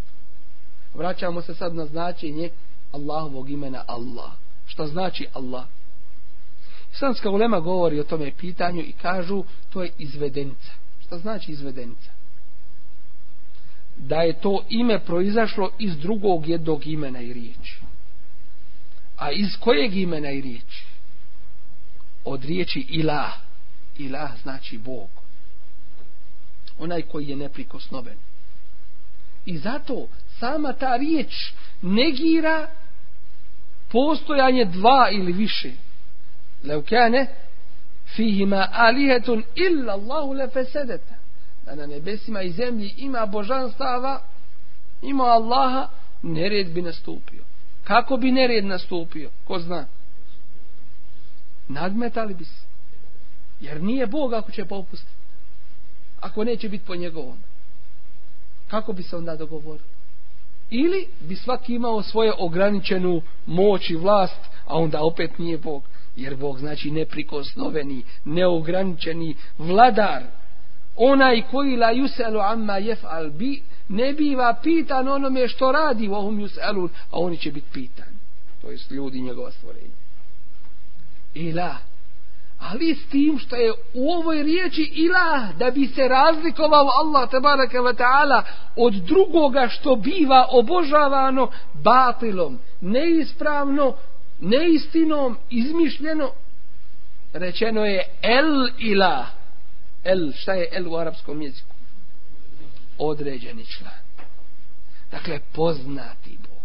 Vraćamo se sad na značenje Allahovog imena Allah. Što znači Allah? Islamska ulema govori o tome pitanju i kažu to je izvedenca. Šta znači izvedenca? da je to ime proizašlo iz drugog jednog imena i riječi. A iz kojeg imena i riječi? Od riječi ilah. Ilah znači Bog. Onaj koji je neprikosnoven. I zato sama ta riječ negira postojanje dva ili više. Leukane fihima alihetun illa Allahu lefesedeta da na nebesima i zemlji ima božanstava ima Allaha nered bi nastupio. Kako bi nered nastupio? Ko zna? Nadmetali bi se. Jer nije Bog ako će popustiti. Ako neće biti po njegovom. Kako bi se onda dogovorili ili bi svaki imao svoje ograničenu moć i vlast a onda opet nije Bog. Jer Bog znači neprikosnoveni, neograničeni vladar, onaj koji la yuselu amma jef'al bi, ne biva pitan onome što radi u ohum yuselu, a oni će biti pitani To je ljudi njegova stvorenja. Ilah. Ali s tim što je u ovoj riječi ilah, da bi se razlikovao Allah tabaraka wa ta'ala od drugoga što biva obožavano batilom, neispravno, neistinom izmišljeno rečeno je el ila el šta je el u arapskom jeziku? Određeni član. Dakle poznati Bog.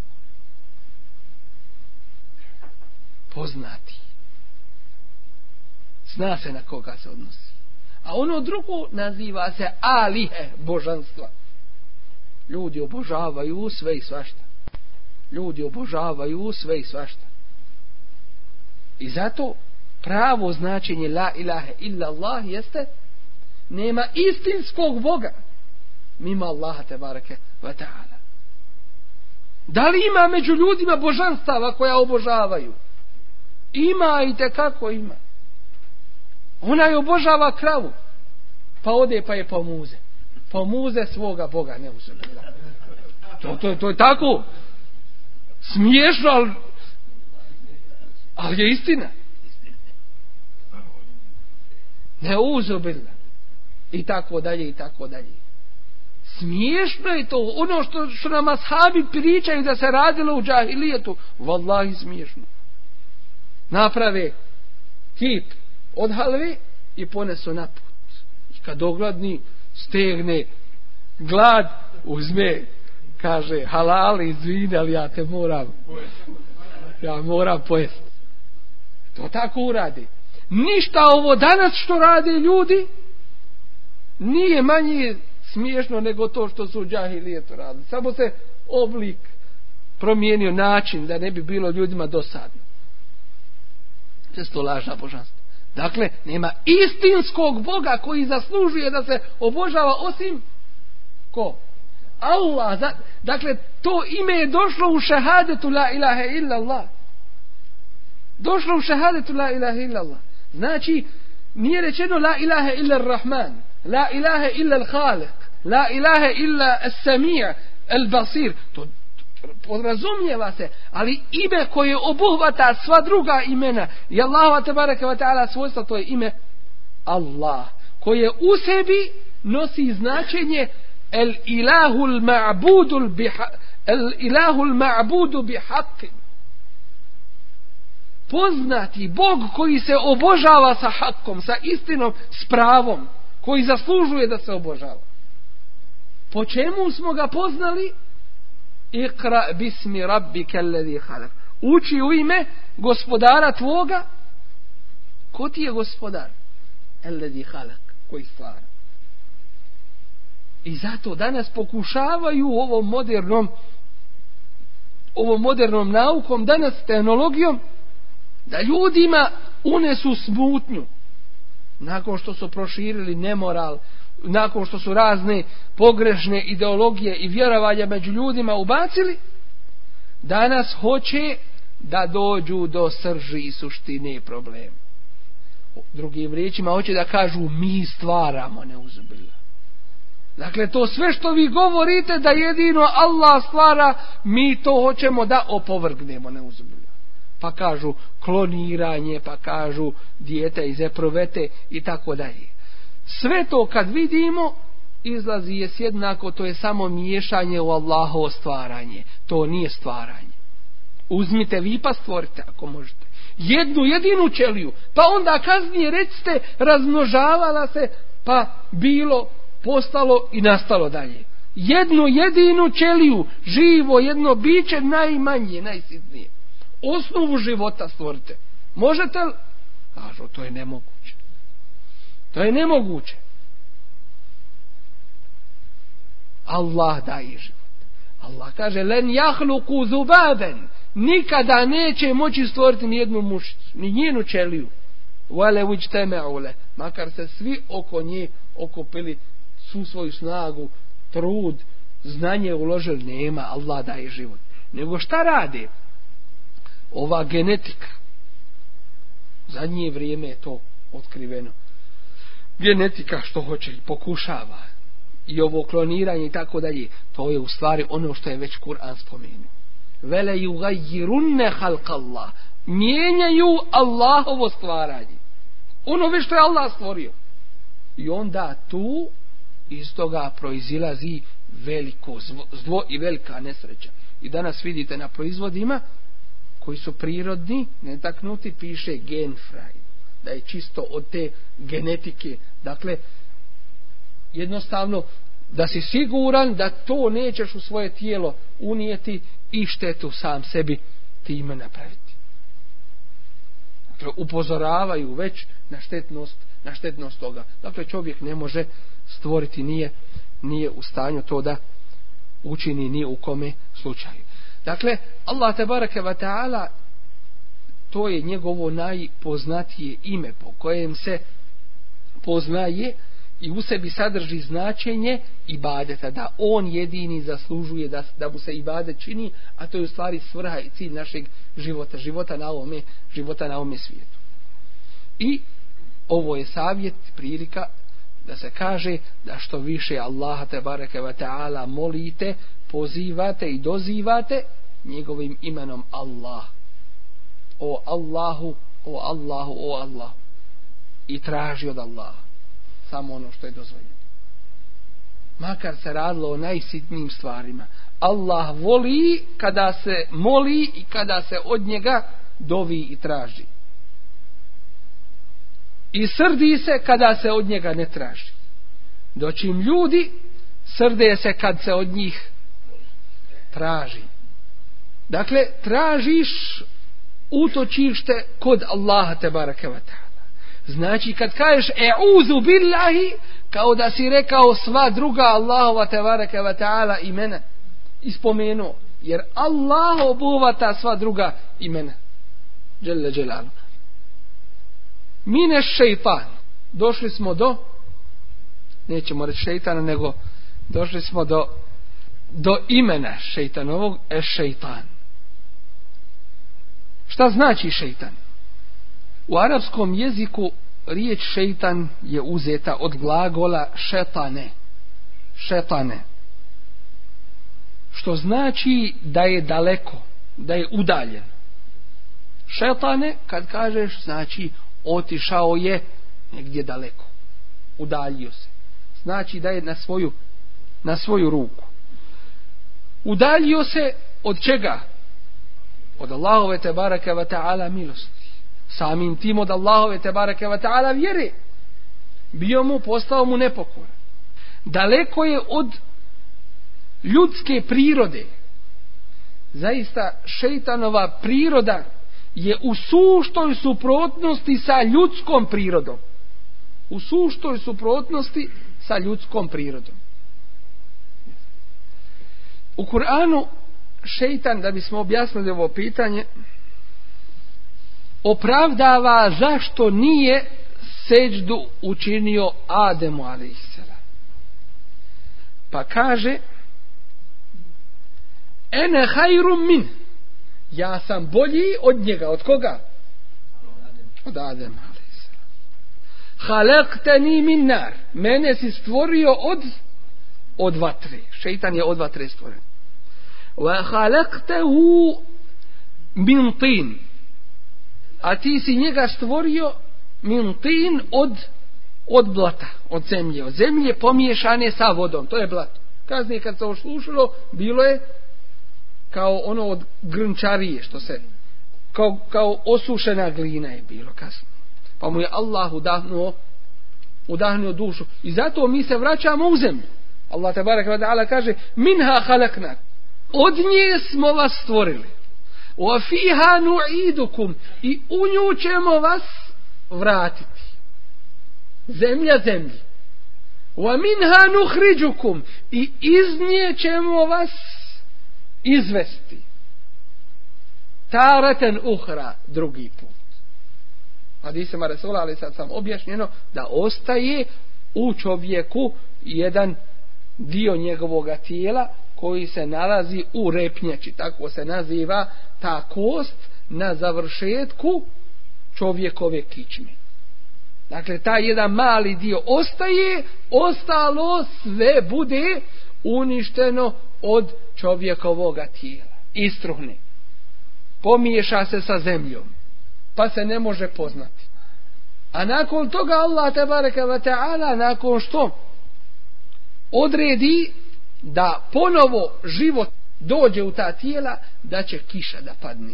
Poznati. Zna se na koga se odnosi. A ono drugo naziva se alihe božanstva. Ljudi obožavaju sve i svašta. Ljudi obožavaju sve i svašta. I zato pravo značenje la ilahe illa Allah jeste nema istinskog Boga mimo Allaha te bareke ve ta'ala. Da li ima među ljudima božanstava koja obožavaju? Ima i te kako ima. Ona je obožava kravu. Pa ode pa je pomuze. Pomuze svoga Boga ne uzemira. To, to, to je tako. Smiješno, ali Ali je istina. Ne uzubila. I tako dalje, i tako dalje. Smiješno je to. Ono što, što nam ashabi pričaju da se radilo u džahilijetu. vallahi smiješno. Naprave kip od halve i ponesu na put. I kad ogladni stegne glad, uzme kaže halal izvini ali ja te moram ja moram pojesti to tako uradi ništa ovo danas što rade ljudi nije manje smiješno nego to što su džahilije to radili. Samo se oblik promijenio način da ne bi bilo ljudima dosadno. Često to lažna božanstva. Dakle nema istinskog Boga koji zaslužuje da se obožava osim ko? Allah. Dakle to ime je došlo u šehadetu la ilaha illa Allah došlo u šehadetu la ilaha illa Allah znači nije rečeno la ilaha illa rahman la ilaha illa al-khaliq. La ilaha illa al-Sami' al-basir. To podrazumijeva se ali ime koje obuhvata sva druga imena. I Allahova tabaraka wa ta'ala svojstva to je ime Allah koje u sebi nosi značenje el ilahul ma'budul biha el ilahul ma'budu bihaqin poznati Bog koji se obožava sa hakom, sa istinom, s pravom, koji zaslužuje da se obožava. Po čemu smo ga poznali? Ikra bismi rabbi kelledi halak. Uči u ime gospodara tvoga. Ko ti je gospodar? Elledi halak, koji stvara. I zato danas pokušavaju ovom modernom ovom modernom naukom, danas tehnologijom, da ljudima unesu smutnju nakon što su proširili nemoral nakon što su razne pogrešne ideologije i vjerovanja među ljudima ubacili danas hoće da dođu do srži i suštine problema. Drugim riječima hoće da kažu mi stvaramo neuzubila dakle to sve što vi govorite da jedino Allah stvara mi to hoćemo da opovrgnemo neuzubila pa kažu kloniranje, pa kažu dijete iz eprovete i tako dalje. Sve to kad vidimo, izlazi je sjednako, to je samo miješanje u Allahovo stvaranje. To nije stvaranje. Uzmite vi pa stvorite ako možete. Jednu jedinu ćeliju, pa onda kaznije recite razmnožavala se, pa bilo, postalo i nastalo dalje. Jednu jedinu ćeliju, živo, jedno biće najmanje, najsitnije osnovu života stvorite. Možete li? Kažu, to je nemoguće. To je nemoguće. Allah daje život. Allah kaže, len jahluku zubaben, nikada neće moći stvoriti ni jednu mušicu, ni njenu čeliju. Vale uć ule, makar se svi oko nje okupili su svoju snagu, trud, znanje uložili, nema, Allah daje život. Nego šta radi? Ova genetika zadnje vrijeme je to otkriveno. Genetika što hoće pokušava i ovo kloniranje i tako dalje to je u stvari ono što je već Kur'an spomenuo. Vele ju gajirunne halkallah mijenjaju Allahovo stvaranje. Ono već što je Allah stvorio. I onda tu iz toga proizilazi veliko zlo i velika nesreća. I danas vidite na proizvodima koji su prirodni, netaknuti, piše genfraj. Da je čisto od te genetike. Dakle, jednostavno, da si siguran da to nećeš u svoje tijelo unijeti i štetu sam sebi time napraviti. Dakle, upozoravaju već na štetnost, na štetnost toga. Dakle, čovjek ne može stvoriti, nije, nije u stanju to da učini ni u kome slučaju. Dakle, Allah te barake wa ta'ala to je njegovo najpoznatije ime po kojem se poznaje i u sebi sadrži značenje ibadeta, da on jedini zaslužuje da, da mu se ibadet čini, a to je u stvari svrha i cilj našeg života, života na ovome, života na ovome svijetu. I ovo je savjet, prilika da se kaže da što više Allaha te bareke ve taala molite, pozivate i dozivate njegovim imenom Allah. O Allahu, o Allahu, o Allahu. I traži od Allaha samo ono što je dozvoljeno. Makar se radilo o najsitnijim stvarima. Allah voli kada se moli i kada se od njega dovi i traži i srdi se kada se od njega ne traži. Dočim ljudi srde se kad se od njih traži. Dakle, tražiš utočište kod Allaha te barake ta'ala. Znači, kad kažeš e'uzu billahi, kao da si rekao sva druga Allahova te barake ta'ala imena, ispomenuo. Jer Allah obuvata sva druga imena. Jelle Jelalu. Mine šeitan. Došli smo do, nećemo reći šeitana, nego došli smo do, do imena šeitanovog, e šeitan. Šta znači šeitan? U arapskom jeziku riječ šeitan je uzeta od glagola šetane. Šetane. Što znači da je daleko, da je udaljen. Šetane, kad kažeš, znači otišao je negdje daleko. Udaljio se. Znači da je na svoju, na svoju ruku. Udaljio se od čega? Od Allahove te baraka wa ta'ala milosti. Samim tim od Allahove te baraka wa ta'ala vjere. Bio mu, postao mu nepokor. Daleko je od ljudske prirode. Zaista šeitanova priroda je u suštoj suprotnosti sa ljudskom prirodom. U suštoj suprotnosti sa ljudskom prirodom. U Kur'anu šeitan, da bismo objasnili ovo pitanje, opravdava zašto nije seđdu učinio Ademu a.s. Pa kaže Ene hajrum min Ja sam bolji od njega, od koga? Od Adema a.s. Halekteni min nar Mene si stvorio od od vatre. Šeitan je od vatre stvoren wa khalaqtahu min tin a ti si njega stvorio min tin od od blata, od zemlje, od zemlje pomiješane sa vodom, to je blato. Kasnije kad se oslušilo, bilo je kao ono od grnčarije, što se, kao, kao osušena glina je bilo kasnije. Pa mu je Allah udahnuo, udahnuo dušu. I zato mi se vraćamo u zemlju. Allah te barek kaže, minha halaknak, od nje smo vas stvorili. Wa fiha nu'idukum i u nju ćemo vas vratiti. Zemlja zemlji. Wa minha nukhrijukum i iz nje ćemo vas izvesti. Taratan uhra drugi put. Hadisima Resula, ali sad sam objašnjeno da ostaje u čovjeku jedan dio njegovog tijela koji se nalazi u repnjači, tako se naziva ta kost na završetku čovjekove kičme. Dakle, ta jedan mali dio ostaje, ostalo sve bude uništeno od čovjekovog tijela. Istruhne. Pomiješa se sa zemljom. Pa se ne može poznati. A nakon toga Allah te bareka ve ta'ala nakon što odredi da ponovo život dođe u ta tijela, da će kiša da padne.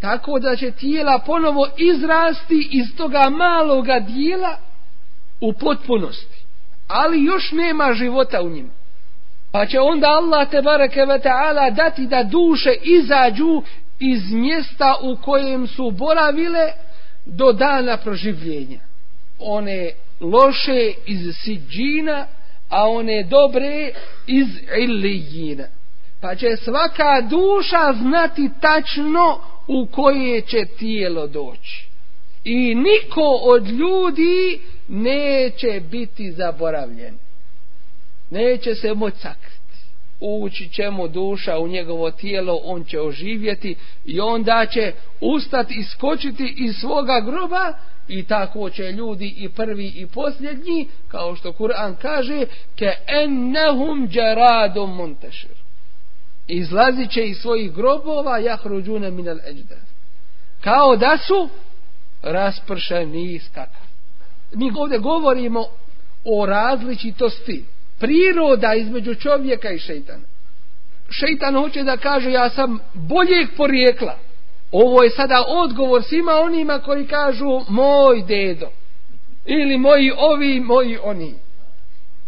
Tako da će tijela ponovo izrasti iz toga maloga dijela u potpunosti. Ali još nema života u njima. Pa će onda Allah te bareke ve taala dati da duše izađu iz mjesta u kojem su boravile do dana proživljenja. One loše iz siđina a one dobre iz ilijina. Pa će svaka duša znati tačno u koje će tijelo doći. I niko od ljudi neće biti zaboravljen. Neće se moći sakriti. Ući će mu duša u njegovo tijelo, on će oživjeti i onda će ustati i skočiti iz svoga groba i tako će ljudi i prvi i posljednji kao što Kur'an kaže ke ennehum džaradum muntešir. Izlazit će iz svojih grobova jahruđune minal eđder kao da su raspršeni iz kaka mi ovdje govorimo o različitosti priroda između čovjeka i šeitana. Šeitan hoće da kaže ja sam boljeg porijekla. Ovo je sada odgovor svima onima koji kažu moj dedo. Ili moji ovi, moji oni.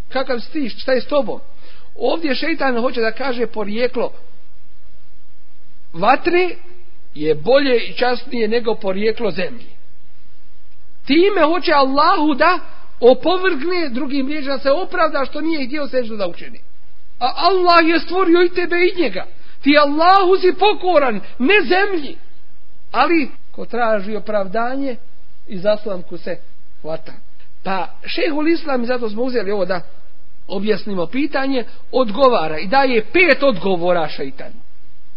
Kakav stiš, šta je s tobom? Ovdje šeitan hoće da kaže porijeklo vatre je bolje i časnije nego porijeklo zemlje. Time hoće Allahu da opovrgne drugim riječima se opravda što nije htio seždu da učini. A Allah je stvorio i tebe i njega. Ti Allahu si pokoran, ne zemlji. Ali ko traži opravdanje i zaslamku se hvata. Pa šehul islam i zato smo uzeli ovo da objasnimo pitanje, odgovara i daje pet odgovora šeitanu.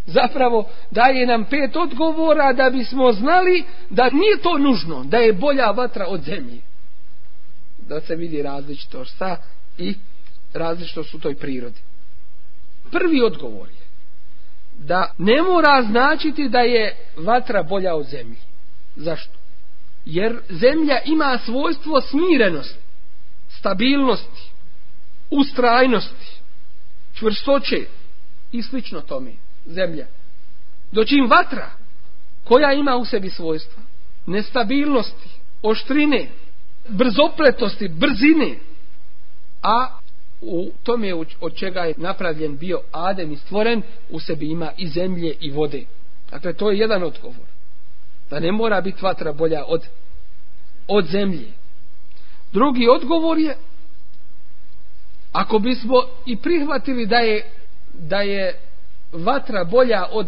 Zapravo daje nam pet odgovora da bismo znali da nije to nužno, da je bolja vatra od zemlje. Da se vidi različito sa i različito su toj prirodi. Prvi odgovor je da ne mora značiti da je vatra bolja od zemlje. Zašto? Jer zemlja ima svojstvo smirenosti, stabilnosti, ustrajnosti, čvrstoće i slično tome. Zemlja. Doćim vatra, koja ima u sebi svojstva, nestabilnosti, oštrine, brzopletosti, brzine, a u tome od čega je napravljen bio Adem i stvoren, u sebi ima i zemlje i vode. Dakle, to je jedan odgovor. Da ne mora biti vatra bolja od, od zemlje. Drugi odgovor je ako bismo i prihvatili da je, da je vatra bolja od,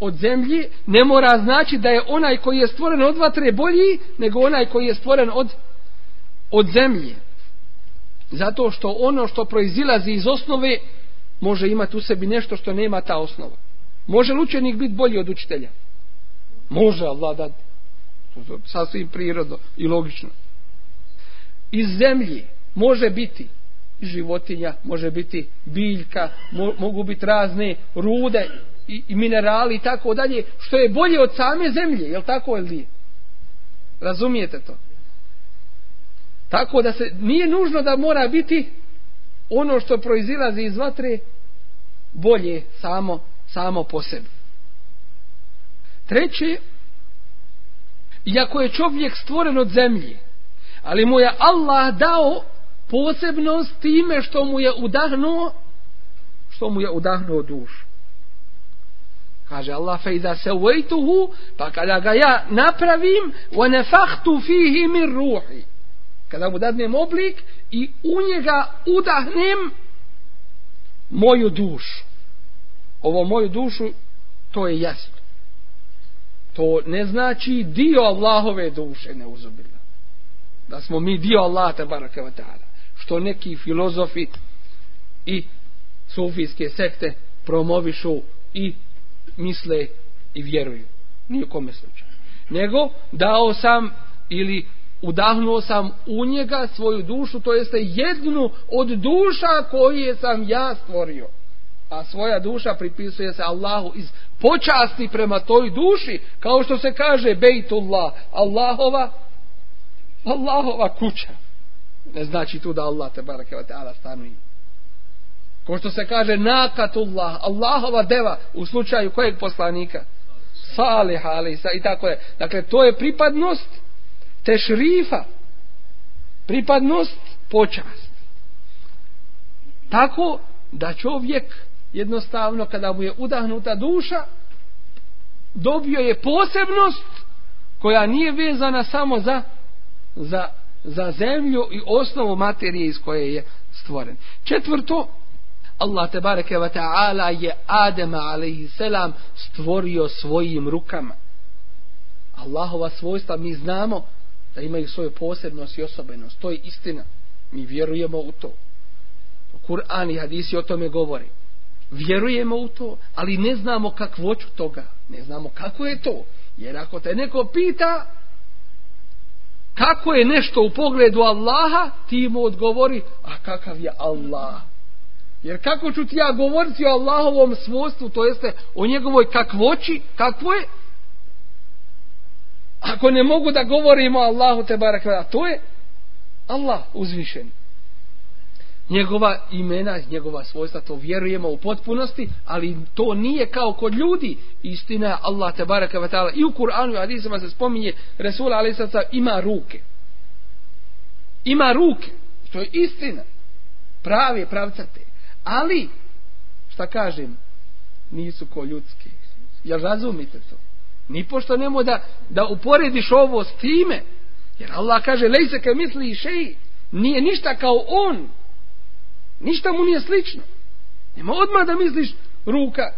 od zemlje, ne mora znači da je onaj koji je stvoren od vatre bolji nego onaj koji je stvoren od, od zemlje. Zato što ono što proizilazi iz osnove može imati u sebi nešto što nema ta osnova. Može li učenik biti bolji od učitelja? Može, Allah da. Sasvim prirodno i logično. Iz zemlji može biti životinja, može biti biljka, mo, mogu biti razne rude i, i minerali i tako dalje, što je bolje od same zemlje, je li tako ili nije? Razumijete to? Tako da se nije nužno da mora biti ono što proizilazi iz vatre bolje samo, samo po sebi. Treće, iako je čovjek stvoren od zemlje, ali mu je Allah dao posebnost time što mu je udahnuo što mu je udahnuo dušu. Kaže Allah fe iza se uvejtuhu pa kada ga ja napravim wa nefahtu fihi min ruhi kada mu dadnem oblik i u njega udahnem moju dušu. Ovo moju dušu, to je jasno. To ne znači dio Allahove duše ne uzubila. Da smo mi dio Allaha, te barake wa ta'ala. Što neki filozofi i sufijske sekte promovišu i misle i vjeruju. Nije kome slučaju. Nego dao sam ili udahnuo sam u njega svoju dušu, to jeste jednu od duša koje sam ja stvorio. A svoja duša pripisuje se Allahu iz počasti prema toj duši, kao što se kaže Bejtullah, Allahova, Allahova kuća. Ne znači tu da Allah te barake wa ta'ala stanuje. Ko što se kaže nakatullah, Allahova deva u slučaju kojeg poslanika? Salih ali i tako je. Dakle, to je pripadnost tešrifa, pripadnost, počast. Tako da čovjek jednostavno kada mu je udahnuta duša, dobio je posebnost koja nije vezana samo za, za, za zemlju i osnovu materije iz koje je stvoren. Četvrto, Allah te bareke ve ta'ala je Adema alaihi selam stvorio svojim rukama. Allahova svojstva mi znamo da imaju svoju posebnost i osobenost. To je istina. Mi vjerujemo u to. Kur'an i hadisi o tome govori. Vjerujemo u to, ali ne znamo kakvoću toga. Ne znamo kako je to. Jer ako te neko pita kako je nešto u pogledu Allaha, ti mu odgovori, a kakav je Allah? Jer kako ću ti ja govoriti o Allahovom svojstvu, to jeste o njegovoj kakvoći, kakvo je, ako ne mogu da govorimo Allahu te barakva, to je Allah uzvišen. Njegova imena, njegova svojstva, to vjerujemo u potpunosti, ali to nije kao kod ljudi. Istina Allah te barak ta'ala. I u Kur'anu i Hadisama se spominje Resul Alisaca ima ruke. Ima ruke. To je istina. Pravi pravcate. Ali, šta kažem, nisu ko ljudski. Jel razumite to? Ni pošto nemo da, da uporediš ovo s time. Jer Allah kaže, lej se misli i šeji. Nije ništa kao on. Ništa mu nije slično. Nema odmah da misliš ruka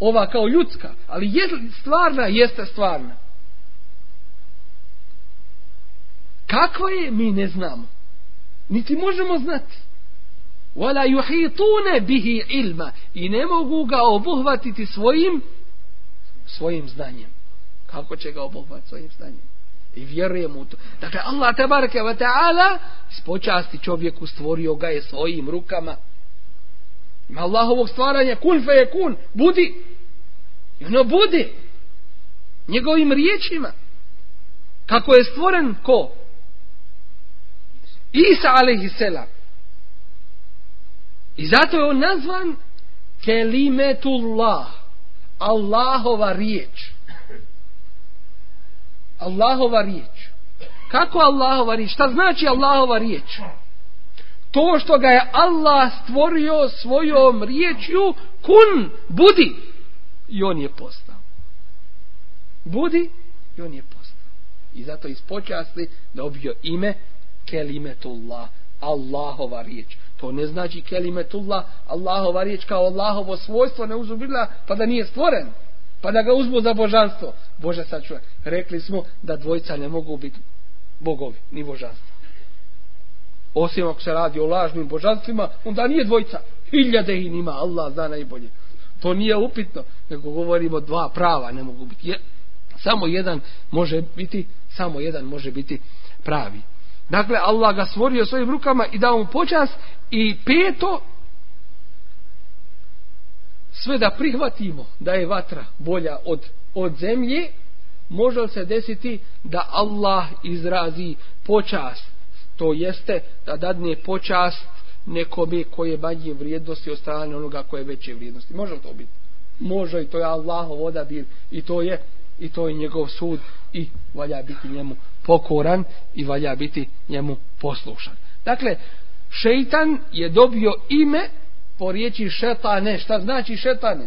ova kao ljudska. Ali je stvarna, jeste stvarna. Kakva je, mi ne znamo. Niti možemo znati. Wala yuhituna bihi ilma. I ne mogu ga obuhvatiti svojim svojim znanjem. Kako će ga obuhvat svojim znanjem? I vjerujem u to. Dakle, Allah tabaraka wa ta'ala s počasti čovjeku stvorio ga je svojim rukama. Ima Allahovog stvaranja kun fe je kun. Budi. I ono budi. Njegovim riječima. Kako je stvoren ko? Isa alaihi selam. I zato je on nazvan Kelimetullah. Allahova riječ. Allahova riječ. Kako Allahova riječ? Šta znači Allahova riječ? To što ga je Allah stvorio svojom riječju, kun, budi. I on je postao. Budi i on je postao. I zato ispočasli dobio ime Kelimetullah. Allahova riječ. To ne znači kelimetullah, Allahova riječ kao Allahovo svojstvo, ne uzubila, pa da nije stvoren. Pa da ga uzmu za božanstvo. Bože sad rekli smo da dvojca ne mogu biti bogovi, ni božanstvo. Osim ako se radi o lažnim božanstvima, onda nije dvojca. Hiljade ih nima, Allah zna najbolje. To nije upitno, nego govorimo dva prava ne mogu biti. Je, samo jedan može biti, samo jedan može biti pravi. Dakle, Allah ga stvorio svojim rukama i dao mu počas i peto, sve da prihvatimo da je vatra bolja od, od zemlje, može li se desiti da Allah izrazi počast, to jeste da dadne počast nekome koje je manje vrijednosti od strane onoga koje je veće vrijednosti. Može li to biti? Može i to je Allahov odabir i to je i to je njegov sud i valja biti njemu pokoran i valja biti njemu poslušan. Dakle, šeitan je dobio ime po riječi šetane. Šta znači šetane?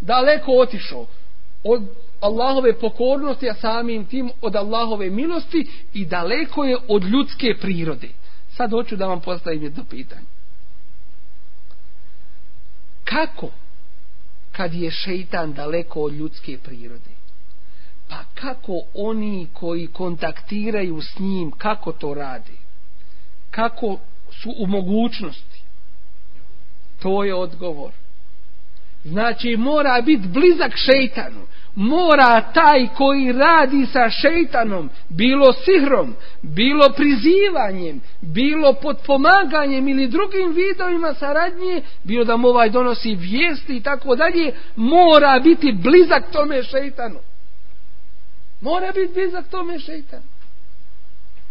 Daleko otišao od Allahove pokornosti, a samim tim od Allahove milosti i daleko je od ljudske prirode. Sad hoću da vam postavim jedno pitanje. Kako kad je šeitan daleko od ljudske prirode? Pa kako oni koji kontaktiraju s njim, kako to radi? Kako su u mogućnosti? To je odgovor. Znači mora biti blizak šeitanu. Mora taj koji radi sa šeitanom, bilo sihrom, bilo prizivanjem, bilo podpomaganjem ili drugim vidovima saradnje, bilo da mu ovaj donosi vijesti i tako dalje, mora biti blizak tome šeitanu. Mora biti blizak tome šeitan.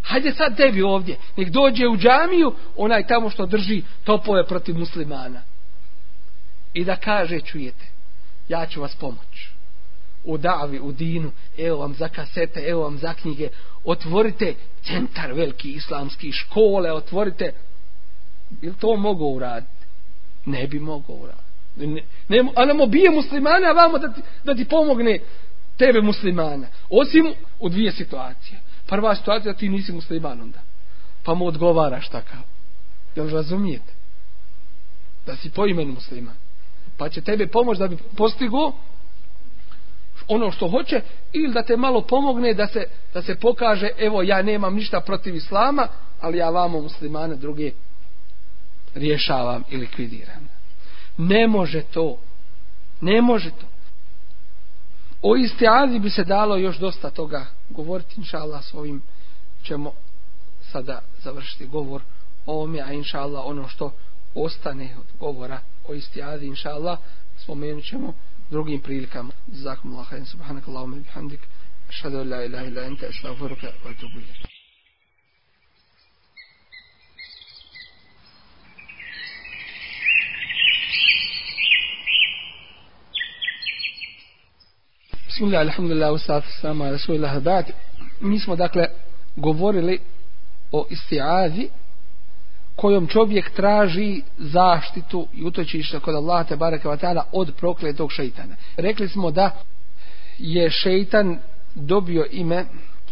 Hajde sad tebi ovdje. Nek dođe u džamiju, onaj tamo što drži topove protiv muslimana. I da kaže, čujete, ja ću vas pomoć. U davi, u dinu, evo vam za kasete, evo vam za knjige. Otvorite centar veliki islamski škole, otvorite. Ili to mogu uraditi? Ne bi mogao uraditi. Ne, ne, a nam obije muslimana, vamo da ti, da ti pomogne tebe muslimana. Osim u dvije situacije. Prva situacija ti nisi musliman onda. Pa mu odgovaraš takav. Jel razumijete? Da si po imenu musliman. Pa će tebe pomoć da bi postigo ono što hoće ili da te malo pomogne da se, da se pokaže evo ja nemam ništa protiv islama ali ja vamo muslimane druge rješavam i likvidiram. Ne može to. Ne može to. O istiazi bi se dalo još dosta toga govoriti, inša Allah, s ovim ćemo sada završiti govor o ovome, a inša Allah, ono što ostane od govora o istiazi, inša Allah, spomenut ćemo drugim prilikama. Zakum Allah, subhanak Allahumma bihamdik, šadu la ilaha ila enta, astaghfiruka wa atubu. Bismillah, alhamdulillah, usaf, sama, rasulillah, ba'd. Mi smo, dakle, govorili o istiazi kojom čovjek traži zaštitu i utočište kod Allaha te baraka ve taala od prokletog šejtana. Rekli smo da je šejtan dobio ime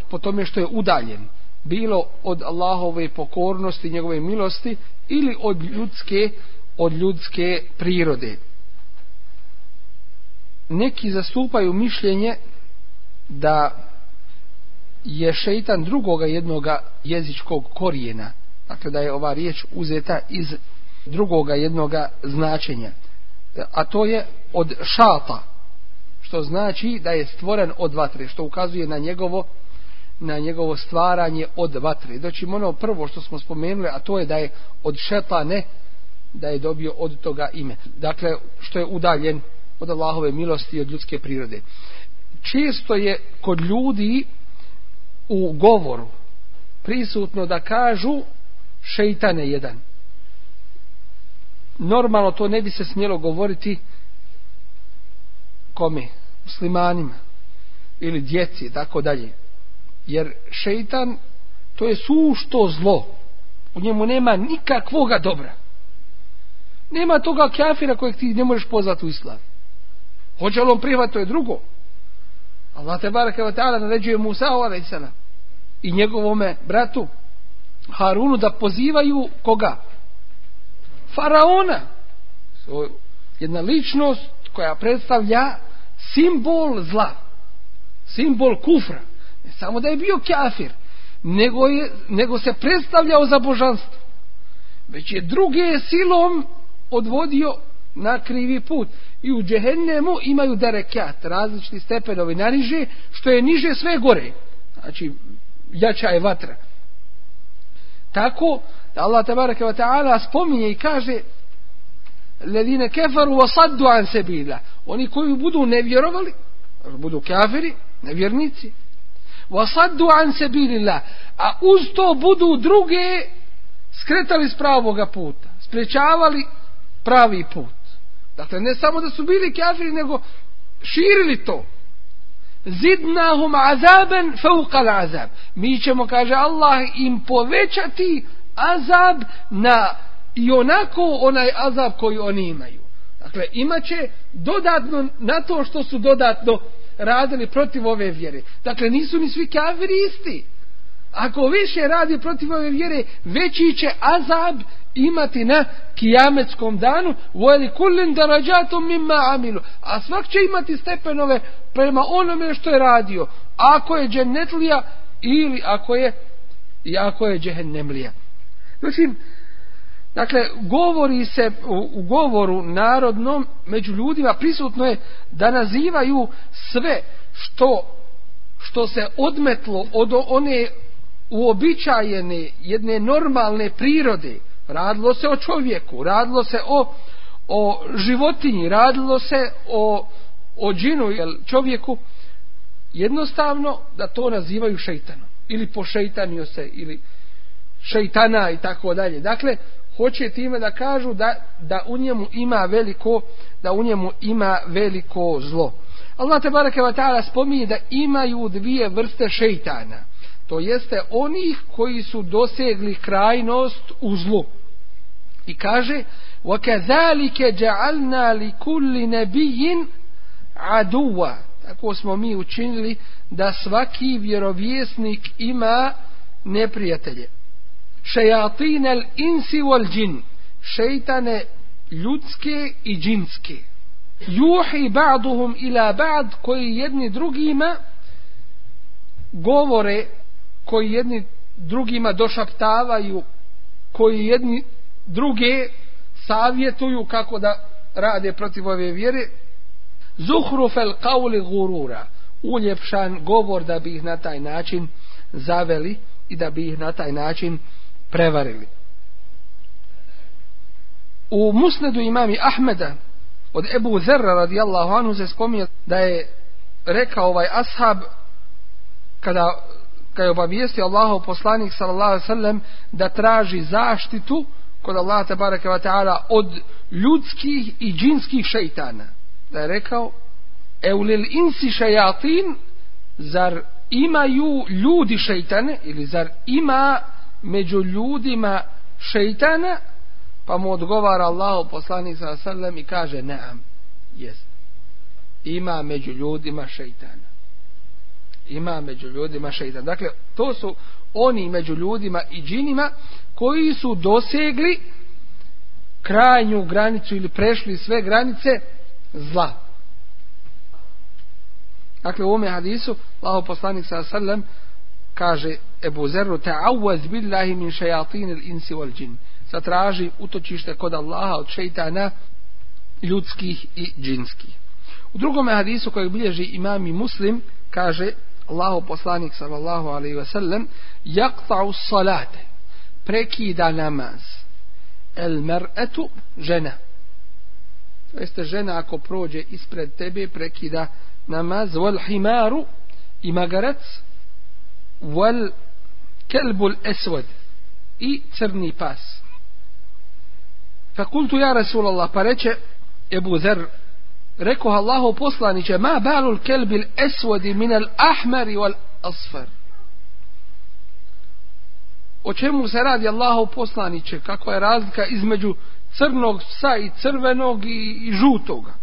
po tome što je udaljen bilo od Allahove pokornosti, njegove milosti ili od ljudske od ljudske prirode. Neki zastupaju mišljenje da je šeitan drugoga jednoga jezičkog korijena. Dakle, da je ova riječ uzeta iz drugoga jednoga značenja. A to je od šata, što znači da je stvoren od vatre, što ukazuje na njegovo na njegovo stvaranje od vatre. Doći ono prvo što smo spomenuli, a to je da je od šetane, da je dobio od toga ime. Dakle, što je udaljen od Allahove milosti i od ljudske prirode. Često je kod ljudi u govoru prisutno da kažu šeitane jedan. Normalno to ne bi se smjelo govoriti kome? Muslimanima ili djeci, tako dalje. Jer šeitan to je sušto zlo. U njemu nema nikakvoga dobra. Nema toga kafira kojeg ti ne možeš pozvati u islam. Hoće li on prihvat, to je drugo. Allah te baraka wa ta'ala naređuje Musa a.s. i njegovome bratu Harunu da pozivaju koga? Faraona. So, jedna ličnost koja predstavlja simbol zla. Simbol kufra. Ne samo da je bio kafir, nego, je, nego se predstavljao za božanstvo. Već je druge silom odvodio na krivi put. I u džehennemu imaju derekat, različiti stepenovi naniže, što je niže sve gore. Znači, jača je vatra. Tako, da Allah tabaraka wa ta'ala spominje i kaže ledine kefaru wa saddu an sebila. Oni koji budu nevjerovali, budu kafiri, nevjernici, wa saddu an sebilillah, a uz to budu druge skretali s pravoga puta, sprečavali pravi put. Dakle, ne samo da su bili kafiri, nego širili to. Zidnahum azaben fauqal azab. Mi ćemo, kaže Allah, im povećati azab na i onako onaj azab koji oni imaju. Dakle, imaće dodatno na to što su dodatno radili protiv ove vjere. Dakle, nisu ni svi kafiri isti. Ako više radi protiv ove vjere, veći će azab imati na kijametskom danu. Vojeli kullin darađatom mimma amilu. A svak će imati stepenove prema onome što je radio. Ako je džennetlija ili ako je i ako je džehennemlija. Znači dakle govori se u, u govoru narodnom među ljudima prisutno je da nazivaju sve što što se odmetlo od one uobičajene jedne normalne prirode radilo se o čovjeku, radilo se o, o životinji, radilo se o, o džinu, jel, čovjeku, jednostavno da to nazivaju šeitanom. Ili pošeitanio se, ili šeitana i tako dalje. Dakle, hoće time da kažu da, da u njemu ima veliko, da u njemu ima veliko zlo. Allah te barake ta'ala spominje da imaju dvije vrste šeitana To jeste onih koji su dosegli krajnost u zlu. I kaže وَكَذَلِكَ جَعَلْنَا لِكُلِّ نَبِيِّن عَدُوَ Tako smo mi učinili da svaki vjerovjesnik ima neprijatelje. Šejatin el insi wal džin. Šeitane ljudske i džinske. Juhi ba'duhum ila ba'd koji jedni drugima govore koji jedni drugima došaptavaju koji jedni druge savjetuju kako da rade protiv ove vjere. Zuhrufel qawli gurura uljepšan govor da bi ih na taj način zaveli i da bi ih na taj način prevarili. U musnedu imami Ahmeda od Ebu Zerra radijallahu anhu se spominje da je rekao ovaj ashab kada kada je obavijestio Allahov poslanik sallallahu alejhi ve sellem da traži zaštitu kod Allaha tabaraka wa ta'ala od ljudskih i džinskih šeitana. Da je rekao, eulil insi šajatin, zar imaju ljudi šeitane, ili zar ima među ljudima šeitana pa mu odgovara Allah poslanik sallallahu sa sallam i kaže neam jest. Ima među ljudima šeitana ima među ljudima šeitan. dakle to su oni među ljudima i džinima koji su dosegli krajnju granicu ili prešli sve granice zla. Dakle u ovome hadisu Allah poslanik sa sallam kaže Ebu Zerru ta'awaz billahi min šajatin il insi wal džin zatraži utočište kod Allaha od šeitana ljudskih i džinskih. U drugom hadisu kojeg bilježi imam i muslim kaže Allahu poslanik sallallahu alaihi ve sellem yaqta'u salate prekida namaz el mer'etu žena to jeste žena ako prođe ispred tebe prekida namaz wal himaru i magarac wal kelbul eswad i crni pas fa kultu ja Rasulallah pa reče Ebu Zer rekao Allahu poslaniće ma balul kelbil eswadi min al ahmari wal asfar. O čemu se radi Allahu poslaniće? Kakva je razlika između crnog psa i crvenog i, i žutoga?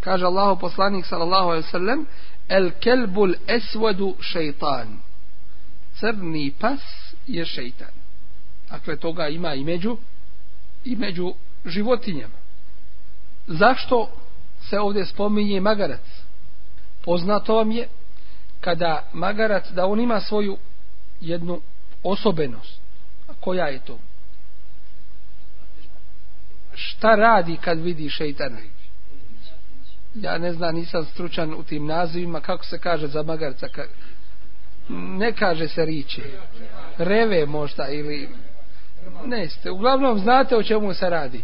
Kaže Allahu poslanik sallallahu alejhi ve sellem el kelbul eswadu šeitan. Crni pas je šeitan. Dakle toga ima i među i među životinjama zašto se ovdje spominje magarac? Poznato vam je kada magarac da on ima svoju jednu osobenost. A koja je to? Šta radi kad vidi šeitana ja ne znam nisam stručan u tim nazivima kako se kaže za magarca? Ne kaže se riče. Reve možda ili ne ste uglavnom znate o čemu se radi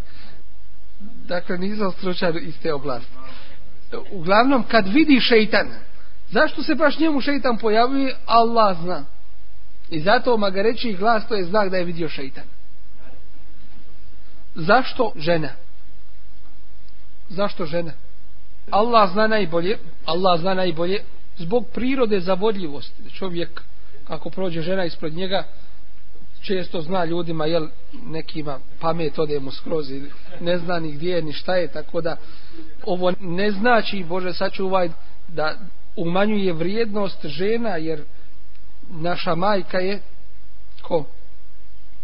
dakle nisam stručan iz te oblasti. Uglavnom kad vidi šeitana, zašto se baš njemu šeitan pojavuje Allah zna. I zato magareći glas to je znak da je vidio šeitan. Zašto žena? Zašto žena? Allah zna najbolje Allah zna najbolje zbog prirode zavodljivosti. Čovjek ako prođe žena ispred njega često zna ljudima jel nekima pamet ode mu skroz ili ne zna ni gdje ni šta je tako da ovo ne znači Bože sačuvaj da umanjuje vrijednost žena jer naša majka je ko?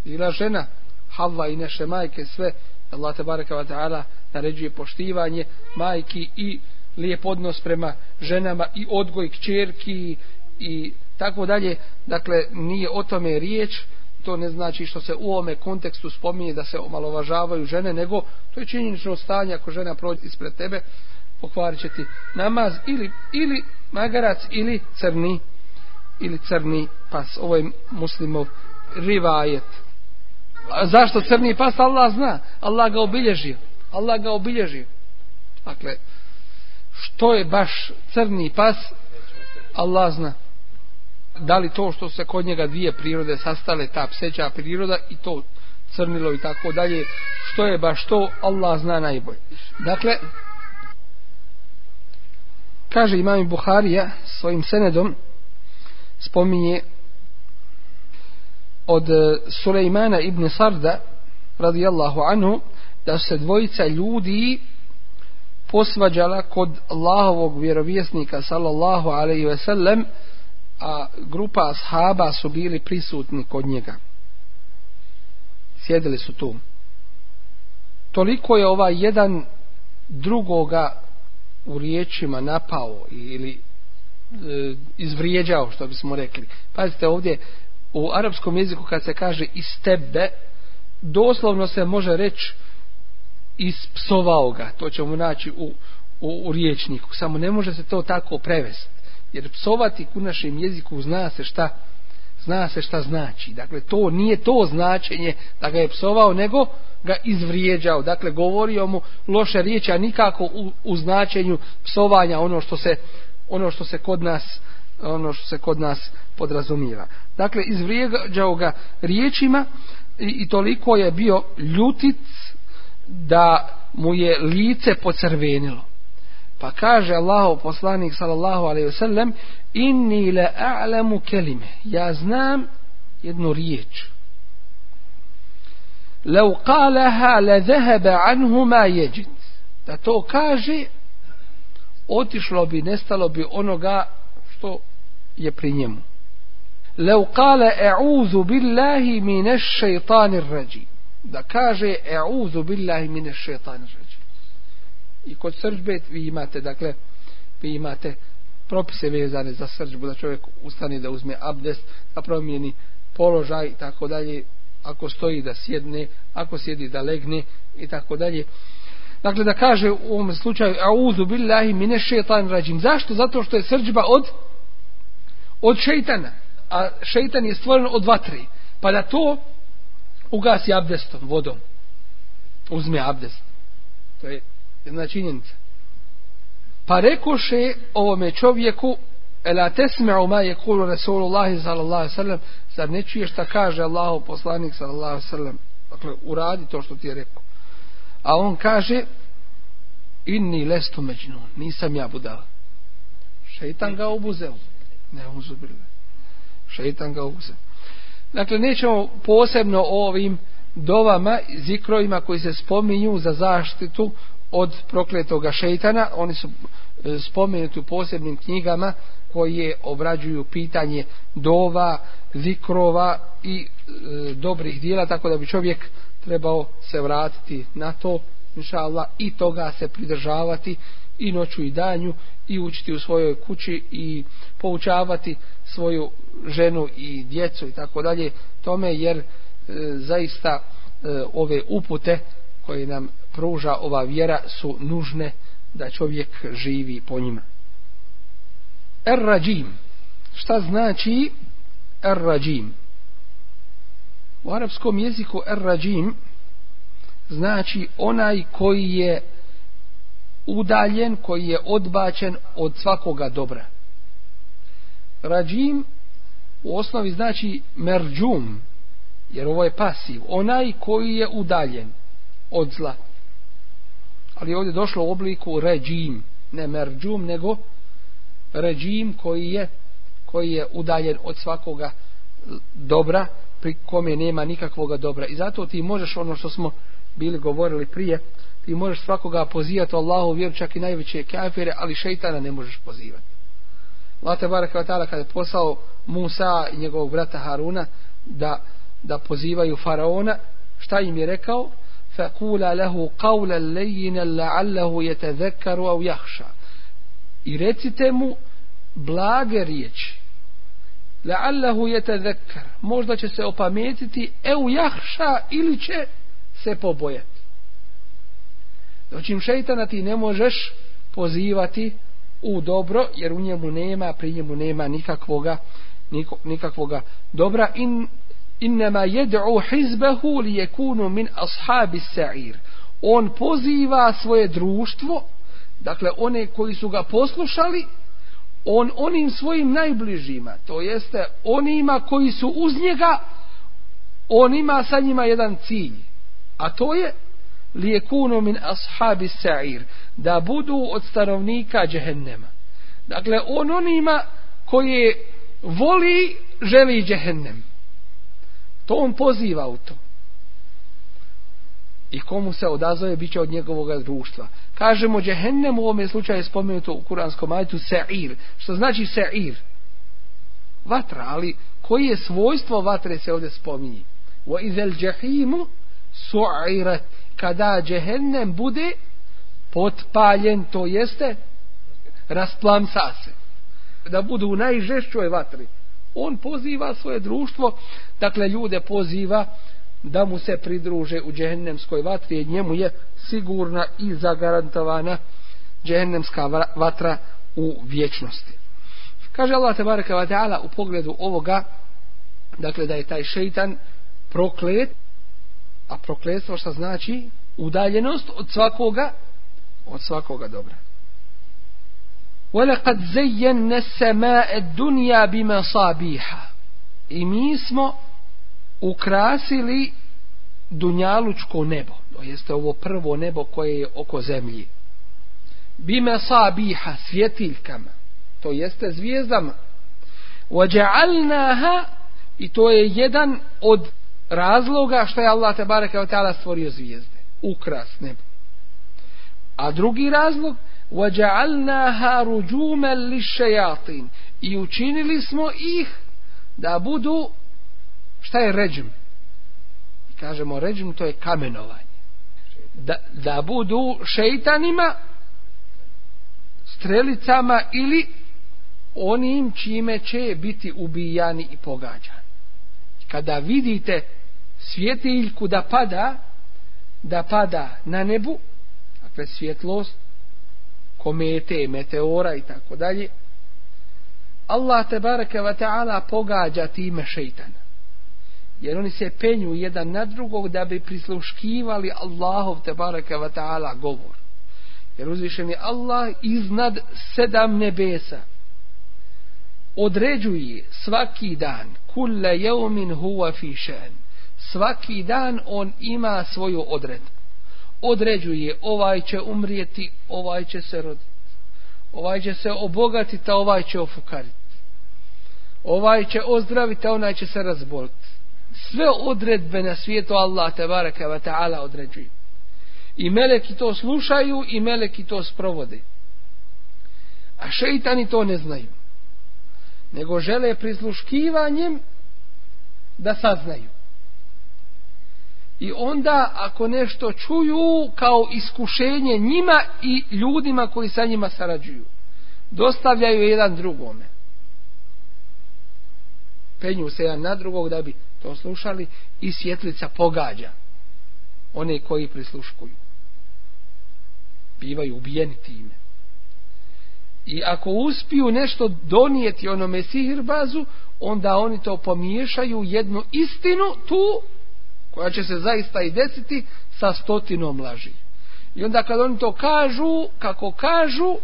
Bila žena. Havva i naše majke sve. Allah te baraka wa ta'ala naređuje poštivanje majki i lijep odnos prema ženama i odgoj kćerki i tako dalje. Dakle nije o tome riječ to ne znači što se u ovome kontekstu spominje da se omalovažavaju žene, nego to je činjenično stanje ako žena prođe ispred tebe, pokvarit će ti namaz ili, ili magarac ili crni ili crni pas. Ovo je muslimov rivajet. A zašto crni pas? Allah zna. Allah ga obilježio. Allah ga obilježio. Dakle, što je baš crni pas? Allah zna da li to što se kod njega dvije prirode sastale, ta pseća priroda i to crnilo i tako dalje, što je baš to, Allah zna najbolje. Dakle, kaže imam Buharija svojim senedom, spominje od e, Sulejmana ibn Sarda, radijallahu anhu, da se dvojica ljudi posvađala kod Allahovog vjerovjesnika, sallallahu alaihi ve sellem, a grupa ashaba su bili prisutni kod njega. Sjedili su tu. Toliko je ovaj jedan drugoga u riječima napao ili e, izvrijeđao, što bismo rekli. Pazite ovdje, u arapskom jeziku kad se kaže iz tebe, doslovno se može reći ispsovao ga. To ćemo naći u, u, u riječniku. Samo ne može se to tako prevesti jer psovati u našem jeziku zna se šta zna se šta znači. Dakle to nije to značenje da ga je psovao nego ga izvrijeđao. Dakle govorio mu loše riječi a nikako u, u značenju psovanja ono što se ono što se kod nas ono što se kod nas podrazumijeva. Dakle izvrijeđao ga riječima i, i toliko je bio ljutic da mu je lice pocrvenilo. Pa kaže Allahu poslanik sallallahu alejhi ve sellem inni la a'lamu kelime. Ja znam jednu riječ. لو قالها لذهب عنه ما يجد da to kaže otišlo bi, nestalo bi onoga što je pri njemu لو قال اعوذ بالله من الشيطان الرجيم da kaže e'udhu billahi mine šetan ređe. I kod srđbe vi imate, dakle, vi imate propise vezane za srđbu, da čovjek ustane da uzme abdest, da promijeni položaj i tako dalje, ako stoji da sjedne, ako sjedi da legne i tako dalje. Dakle, da kaže u ovom slučaju, auzu billahi mine šeitan rađim. Zašto? Zato što je srđba od od šeitana. A šeitan je stvoren od vatri. Pa da to ugasi abdestom, vodom. Uzme abdest. To je jedna činjenica. Pa rekoše ovome čovjeku, Ela tesme'u ma je kulu Rasulullahi sallallahu sallam, zar ne čuješ šta kaže Allahu poslanik sallallahu sallam. Dakle, uradi to što ti je rekao. A on kaže, inni lestu međnu, nisam ja budala. Šeitan ga obuzeo. Ne uzubile. Šeitan ga obuzeo. Dakle, nećemo posebno o ovim dovama, zikrojima koji se spominju za zaštitu od prokletoga šeitana. Oni su e, spomenuti u posebnim knjigama koje obrađuju pitanje dova, zikrova i e, dobrih dijela, tako da bi čovjek trebao se vratiti na to, inša Allah, i toga se pridržavati i noću i danju i učiti u svojoj kući i poučavati svoju ženu i djecu i tako dalje tome jer e, zaista e, ove upute koje nam pruža ova vjera su nužne da čovjek živi po njima. Er-rađim. Šta znači er-rađim? U arapskom jeziku er-rađim znači onaj koji je udaljen, koji je odbačen od svakoga dobra. Rađim u osnovi znači merđum, jer ovo je pasiv, onaj koji je udaljen od zla. Ali ovdje došlo u obliku ređim, ne merđum, nego ređim koji je koji je udaljen od svakoga dobra, pri kome nema nikakvoga dobra. I zato ti možeš ono što smo bili govorili prije, ti možeš svakoga pozivati Allahu vjeru čak i najveće kafire, ali šeitana ne možeš pozivati. Allah te baraka vatala ta'ala kada je poslao Musa i njegovog brata Haruna da, da pozivaju faraona, šta im je rekao? فَقُولَ لَهُ قَوْلَ اللَّيِّنَ لَعَلَّهُ يَتَذَكَّرُ أَوْ يَحْشَى I recite mu blage riječi. لَعَلَّهُ يَتَذَكَّرُ Možda će se opametiti أَوْ يَحْشَى ili će se pobojati. Doćim šeitana ti ne možeš pozivati u dobro, jer u njemu nema, pri njemu nema nikakvoga, nikakvoga dobra. In, innama jed'u hizbehu li jekunu min ashabi sa'ir. On poziva svoje društvo, dakle one koji su ga poslušali, on onim svojim najbližima, to jeste onima koji su uz njega, on ima sa njima jedan cilj, a to je li jekunu min ashabi sa'ir, da budu od stanovnika džehennema. Dakle, on onima koje voli, želi džehennem. To on poziva u to. I komu se odazove, bit će od njegovog društva. Kažemo, džehennem u ovom slučaju spomenuto u kuranskom ajtu sa'ir. Što znači sa'ir? Vatra, ali koji je svojstvo vatre se ovdje spominje? Wa izel džehimu su'irat kada džehennem bude potpaljen, to jeste rasplamsa se. Da budu u najžešćoj vatri. On poziva svoje društvo, dakle ljude poziva da mu se pridruže u džehennemskoj vatri, jer njemu je sigurna i zagarantovana džehennemska vatra u vječnosti. Kaže Allah tebareka wa ta'ala u pogledu ovoga, dakle da je taj šeitan proklet, a prokletstvo što znači udaljenost od svakoga od svakoga dobra وَلَقَدْ زَيَّنَّ السَّمَاءَ الدُّنْيَا بِمَصَابِيحَ i mi smo ukrasili dunjalučko nebo to jeste ovo prvo nebo koje je oko zemlji bime sabiha svjetiljkama to jeste zvijezdama وَجَعَلْنَاهَا i to je jedan od razloga što je Allah te bareke ve taala stvorio zvijezde ukras nebo a drugi razlog وَجَعَلْنَاهَا رُجُومًا لِشَّيَاطِينَ i učinili smo ih da budu šta je ređim kažemo ređim to je kamenovanje da, da budu šeitanima strelicama ili onim čime će biti ubijani i pogađani kada vidite svjetiljku da pada da pada na nebu dakle svjetlost komete, meteora i tako dalje. Allah te bareke ve taala pogađa time šejtana jer oni se penju jedan na drugog da bi prisluškivali Allahov te bareke ve taala govor. Jer uzvišeni Allah iznad sedam nebesa. Određuje svaki dan kulle yawmin huwa fi shan svaki dan on ima svoju odredbu određuje ovaj će umrijeti ovaj će se roditi. Ovaj će se obogatiti a ovaj će ofukariti ovaj će ozdraviti a onaj će se razboliti sve odredbe na svijetu Allah te baraka wa ta'ala određuje. i meleki to slušaju i meleki to sprovode. A šeitani to ne znaju. Nego žele prisluškivanjem da saznaju i onda ako nešto čuju kao iskušenje njima i ljudima koji sa njima sarađuju dostavljaju jedan drugome. Penju se jedan na drugog da bi to slušali i svjetlica pogađa one koji prisluškuju. Bivaju ubijeni time. I ako uspiju nešto donijeti onome sihirbazu onda oni to pomiješaju jednu istinu tu koja će se zaista i desiti sa stotinom laži i onda kad oni to kažu kako kažu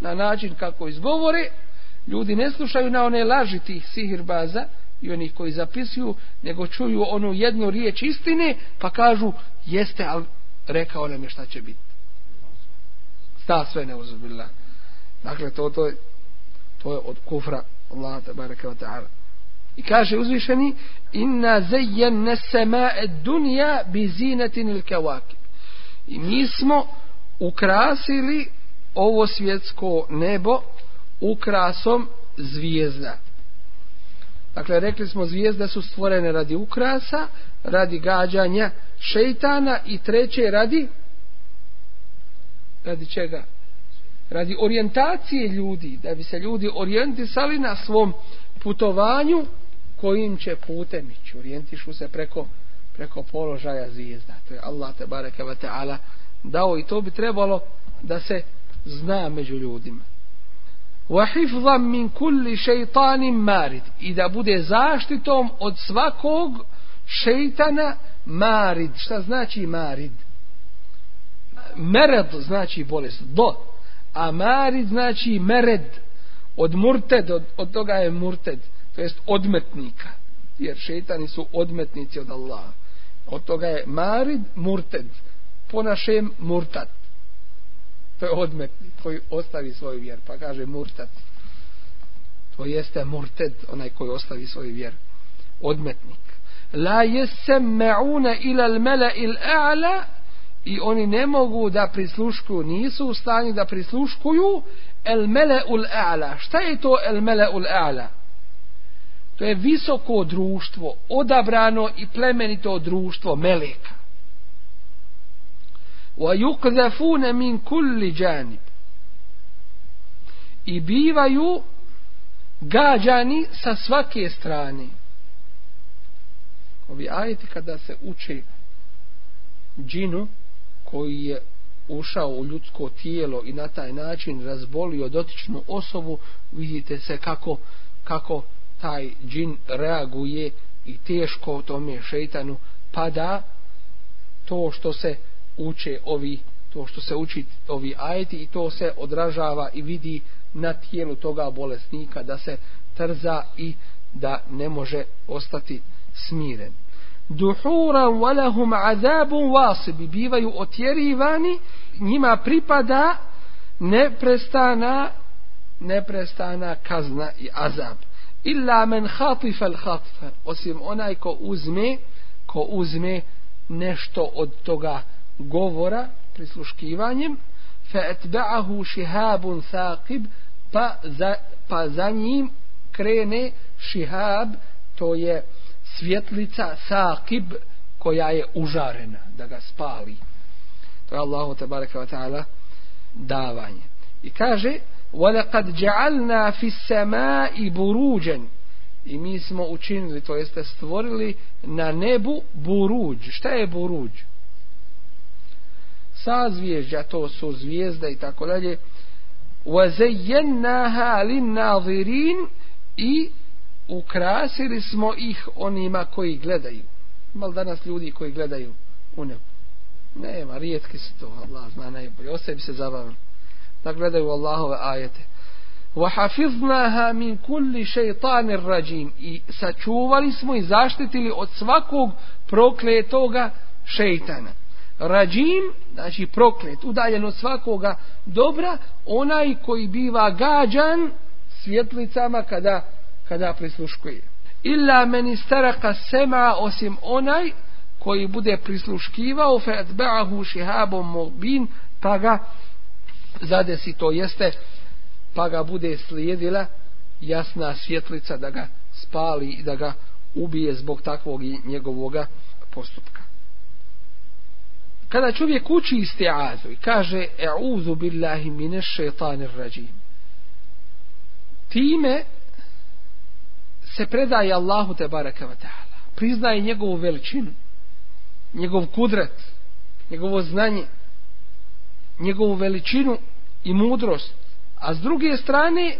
na način kako izgovore ljudi ne slušaju na one laži tih sihirbaza i onih koji zapisuju, nego čuju onu jednu riječ istine, pa kažu, jeste, ali rekao nam je šta će biti. Sta sve neuzubila. Dakle, to, to, je, to je od kufra Allah, tabaraka wa ta'ala. I kaže uzvišeni, inna zejen nesema ed dunja bi zinetin il kawakib. I mi smo ukrasili ovo svjetsko nebo ukrasom zvijezda. Dakle, rekli smo zvijezde su stvorene radi ukrasa, radi gađanja šeitana i treće radi radi čega? Radi orijentacije ljudi, da bi se ljudi orijentisali na svom putovanju kojim će putem ići. Orijentišu se preko, preko položaja zvijezda. To je Allah te bareke ve ta'ala dao i to bi trebalo da se zna među ljudima. Wa hifzan min kulli shaytanin marid i da bude zaštitom od svakog šejtana marid. Šta znači marid? Mered znači bolest. Do. A marid znači mered. Od murted, od, od toga je murted to jest odmetnika. Jer šejtani su odmetnici od Allaha. Od toga je marid murted po našem murtat to je odmetnik koji ostavi svoju vjer pa kaže murtat to jeste murted onaj koji ostavi svoju vjer odmetnik. La jesemma'una ila al-mala il-a'la i oni ne mogu da prisluškuju nisu u stanju da prisluškuju el-mala ul-a'la šta je to el-mala ul-a'la to je visoko društvo odabrano i plemenito društvo meleka وَيُقْذَفُونَ مِنْ كُلِّ جَانِبٍ i bivaju gađani sa svake strane ovi ajeti kada se uče džinu koji je ušao u ljudsko tijelo i na taj način razbolio dotičnu osobu vidite se kako kako taj džin reaguje i teško tome šeitanu pada to što se uče ovi to što se uči ovi ajeti i to se odražava i vidi na tijelu toga bolesnika da se trza i da ne može ostati smiren. Duhuran walahum azabun wasib bivaju otjerivani njima pripada neprestana neprestana kazna i azab illa men khatifa al khatfa osim onaj ko uzme ko uzme nešto od toga govora prisluškivanjem fa atba'ahu shihabun thaqib pa za, pa za njim krene shihab to je svjetlica saqib koja je užarena da ga spali. To je Allahu te bareka ve taala davanje. I kaže وَلَقَدْ جَعَلْنَا فِي السَّمَاءِ بُرُوجًا i mi smo učinili, to jeste stvorili na nebu buruđ. Šta je buruđ? Sazvježđa, to su zvijezda i tako dalje. وَزَيَّنَّاهَا لِلنَّاظِرِينَ i ukrasili smo ih onima koji gledaju. Mal danas ljudi koji gledaju u nebu. Nema, rijetki su to, Allah zna najbolje. O sebi se zabavili. Da gledaju Allahove ajete. وحفظناها من كل شيطان الرجيم i sačuvali smo i zaštitili od svakog prokletoga šejtana rajim znači proklet udaljen od svakoga dobra onaj koji biva gađan svjetlicama kada kada prisluškuje illa men istaraka sema osim onaj koji bude prisluškivao fa atba'ahu shihabun mubin pa ga zadesi to jeste pa ga bude slijedila jasna svjetlica da ga spali i da ga ubije zbog takvog i njegovoga postupka. Kada čovjek uči istiazu i kaže E'udhu billahi mine šeitanir rađim time se predaje Allahu te baraka wa ta'ala priznaje njegovu veličinu njegov kudret njegovo znanje njegovu veličinu i mudrost a s druge strane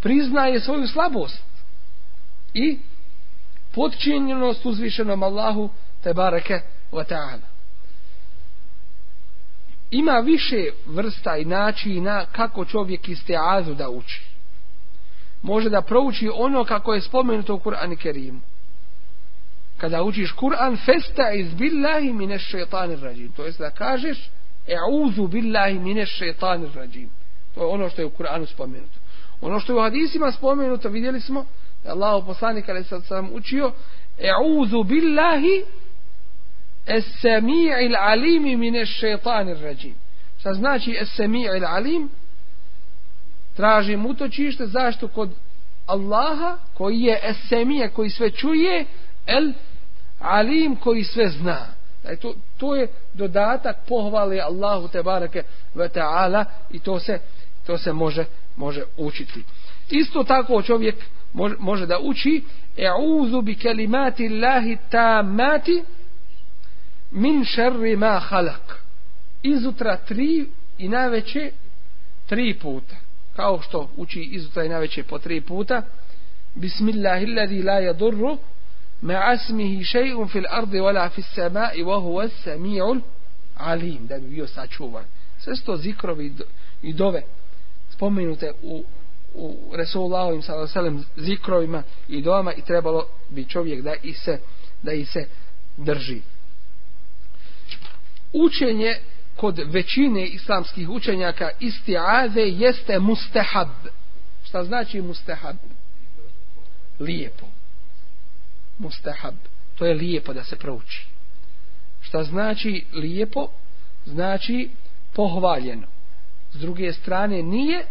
priznaje svoju slabost i podčinjenost uzvišenom Allahu te bareke wa ta'ala. Ima više vrsta i načina kako čovjek iz da uči. Može da prouči ono kako je spomenuto u Kur'an Kerimu. Kada učiš Kur'an festa iz billahi mine šeitanir rađim to jest da kažeš e'uzu billahi mine šeitanir rađim To je ono što je u Kur'anu spomenuto. Ono što je u hadisima spomenuto, vidjeli smo, da Allah poslanik ali sad sam učio, E'uzu billahi es-sami'il alimi mine šeitanir rađim. Šta znači es-sami'il alim? Tražim utočište, zašto kod Allaha, koji je es-sami'a, koji sve čuje, el alim koji sve zna. Daj, to, to je dodatak pohvale Allahu te barake ve ta'ala i to se to se može može učiti. Isto tako čovjek može, može da uči e'udhu bi kelimati Allahi tamati min sharri ma khalaq. Izutra tri i najveće tri puta. Kao što uči izutra i najveće po tri puta. Bismillahilladhi la yadurru ma asmihi shay'un fil ardi wala fis sama'i wa huwa as-sami'ul alim. Da bi bio sačuvan. Sve sto zikrovi i dove spomenute u u Resulullahovim sallallahu zikrovima i doama i trebalo bi čovjek da i se da i se drži. Učenje kod većine islamskih učenjaka istiaze jeste mustahab. Šta znači mustahab? Lijepo. Mustahab. To je lijepo da se prouči. Šta znači lijepo? Znači pohvaljeno s druge strane nije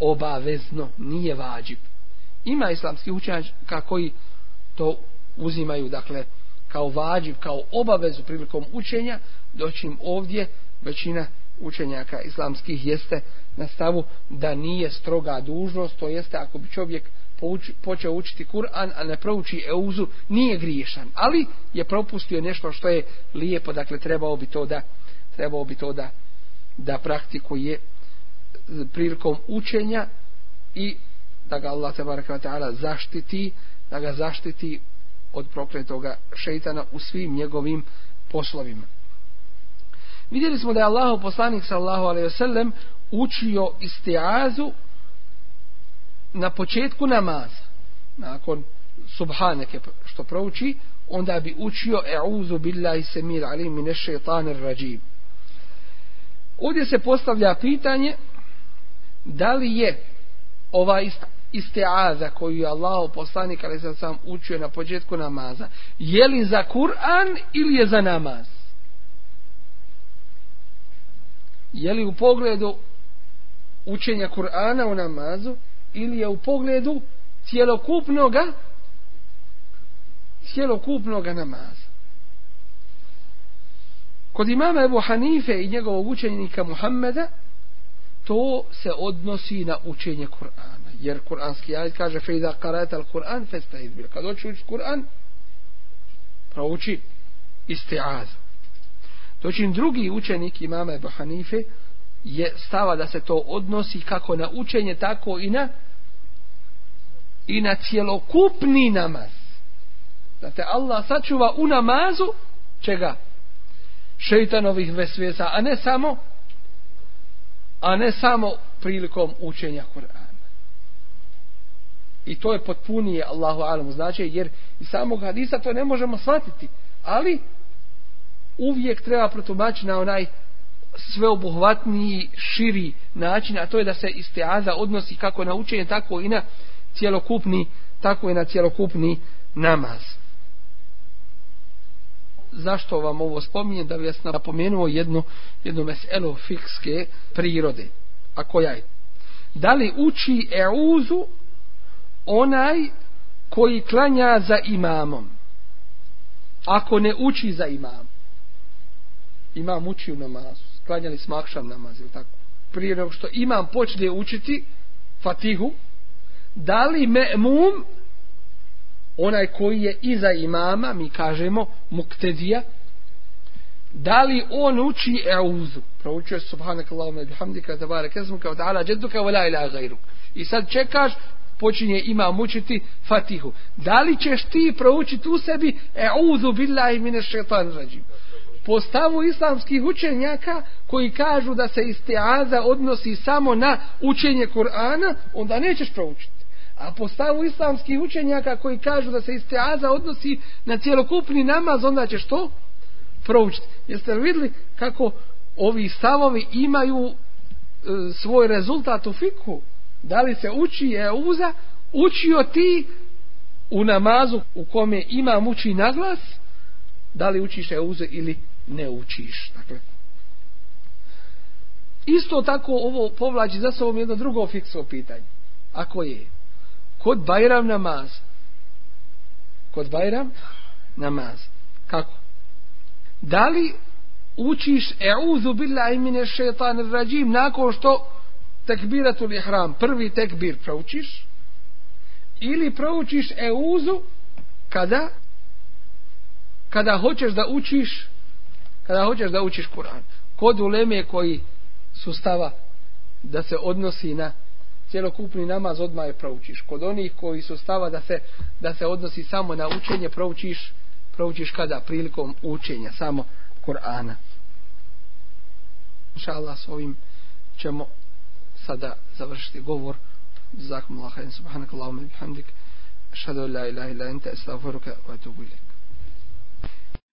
obavezno, nije vađib. Ima islamski učenjaka koji to uzimaju, dakle, kao vađib, kao obavezu prilikom učenja, doćim ovdje većina učenjaka islamskih jeste na stavu da nije stroga dužnost, to jeste ako bi čovjek pouč, počeo učiti Kur'an, a ne prouči Euzu, nije griješan, ali je propustio nešto što je lijepo, dakle trebao bi to da trebao bi to da da praktikuje e, prilikom učenja i da ga Allah tabaraka ta'ala zaštiti da ga zaštiti od prokletoga šeitana u svim njegovim poslovima. Vidjeli smo da je Allah poslanik sallahu alaihi wasallam učio istiazu na početku namaza nakon subhaneke što prouči onda bi učio e'uzu billahi semir alim mine šeitanir rajim. Ovdje se postavlja pitanje da li je ova istiaza koju je Allah poslanik ali sam sam učio na početku namaza je li za Kur'an ili je za namaz? Je li u pogledu učenja Kur'ana u namazu ili je u pogledu cjelokupnoga cjelokupnoga namaza. Kod imama Ebu Hanife i njegovog učenika Muhammeda to se odnosi na učenje Kur'ana. Jer kur'anski ajet kaže fe iza al-Qur'an fasta'id bil kad hoćeš učiti Kur'an prouči isti'az. Dočin drugi učenik imama Ebu Hanife je stava da se to odnosi kako na učenje tako i na i na cjelokupni namaz da te Allah sačuva u namazu čega šeitanovih vesvesa a ne samo a ne samo prilikom učenja Kur'ana. I to je potpunije Allahu alamu znači jer iz samog hadisa to ne možemo shvatiti, ali uvijek treba protumačiti na onaj sveobuhvatniji, širi način, a to je da se isteaza odnosi kako na učenje, tako i na cjelokupni, tako i na cjelokupni namaz zašto vam ovo spominjem da bi vas napomenuo jednu, jednu meselu fikske prirode. A koja je? Da li uči euzu onaj koji klanja za imamom? Ako ne uči za imam. Imam uči u namazu. Klanjali smo akšam namaz, ili tako? Prije nego što imam počne učiti fatihu, da li me'mum onaj koji je iza imama, mi kažemo, muktedija, da li on uči euzu? Proučio subhanak Allahumma bihamdika tabarak esmuka wa ta'ala džedduka, wa la ilaha gairuk. I sad čekaš, počinje imam učiti fatihu. Da li ćeš ti proučiti u sebi euzu billahi mine šetan rađim? Po stavu islamskih učenjaka koji kažu da se istiaza odnosi samo na učenje Kur'ana, onda nećeš proučiti. A po stavu islamskih učenjaka koji kažu da se istiaza odnosi na cjelokupni namaz, onda ćeš to proučiti. Jeste li vidjeli kako ovi stavovi imaju e, svoj rezultat u fiku? Da li se uči je uza, učio ti u namazu u kome ima muči naglas, da li učiš je uze ili ne učiš. Dakle, isto tako ovo povlači za sobom jedno drugo fiksno pitanje. Ako je, kod Bajram namaz. Kod Bajram namaz. Kako? Da li učiš e'udhu billahi mine šeitanir rađim nakon što tekbiratul ihram, prvi tekbir proučiš ili proučiš euzu kada kada hoćeš da učiš kada hoćeš da učiš Kur'an. Kod uleme koji sustava da se odnosi na cjelokupni namaz odmah je proučiš. Kod onih koji su stava da se, da se odnosi samo na učenje, proučiš, proučiš kada? Prilikom učenja, samo Kur'ana. Inša Allah, s ovim ćemo sada završiti govor. Zakum Allah, subhanak Allahumma bihamdik. Ašhadu la ilaha illa ente, astaghfiruka wa atubu ilaik.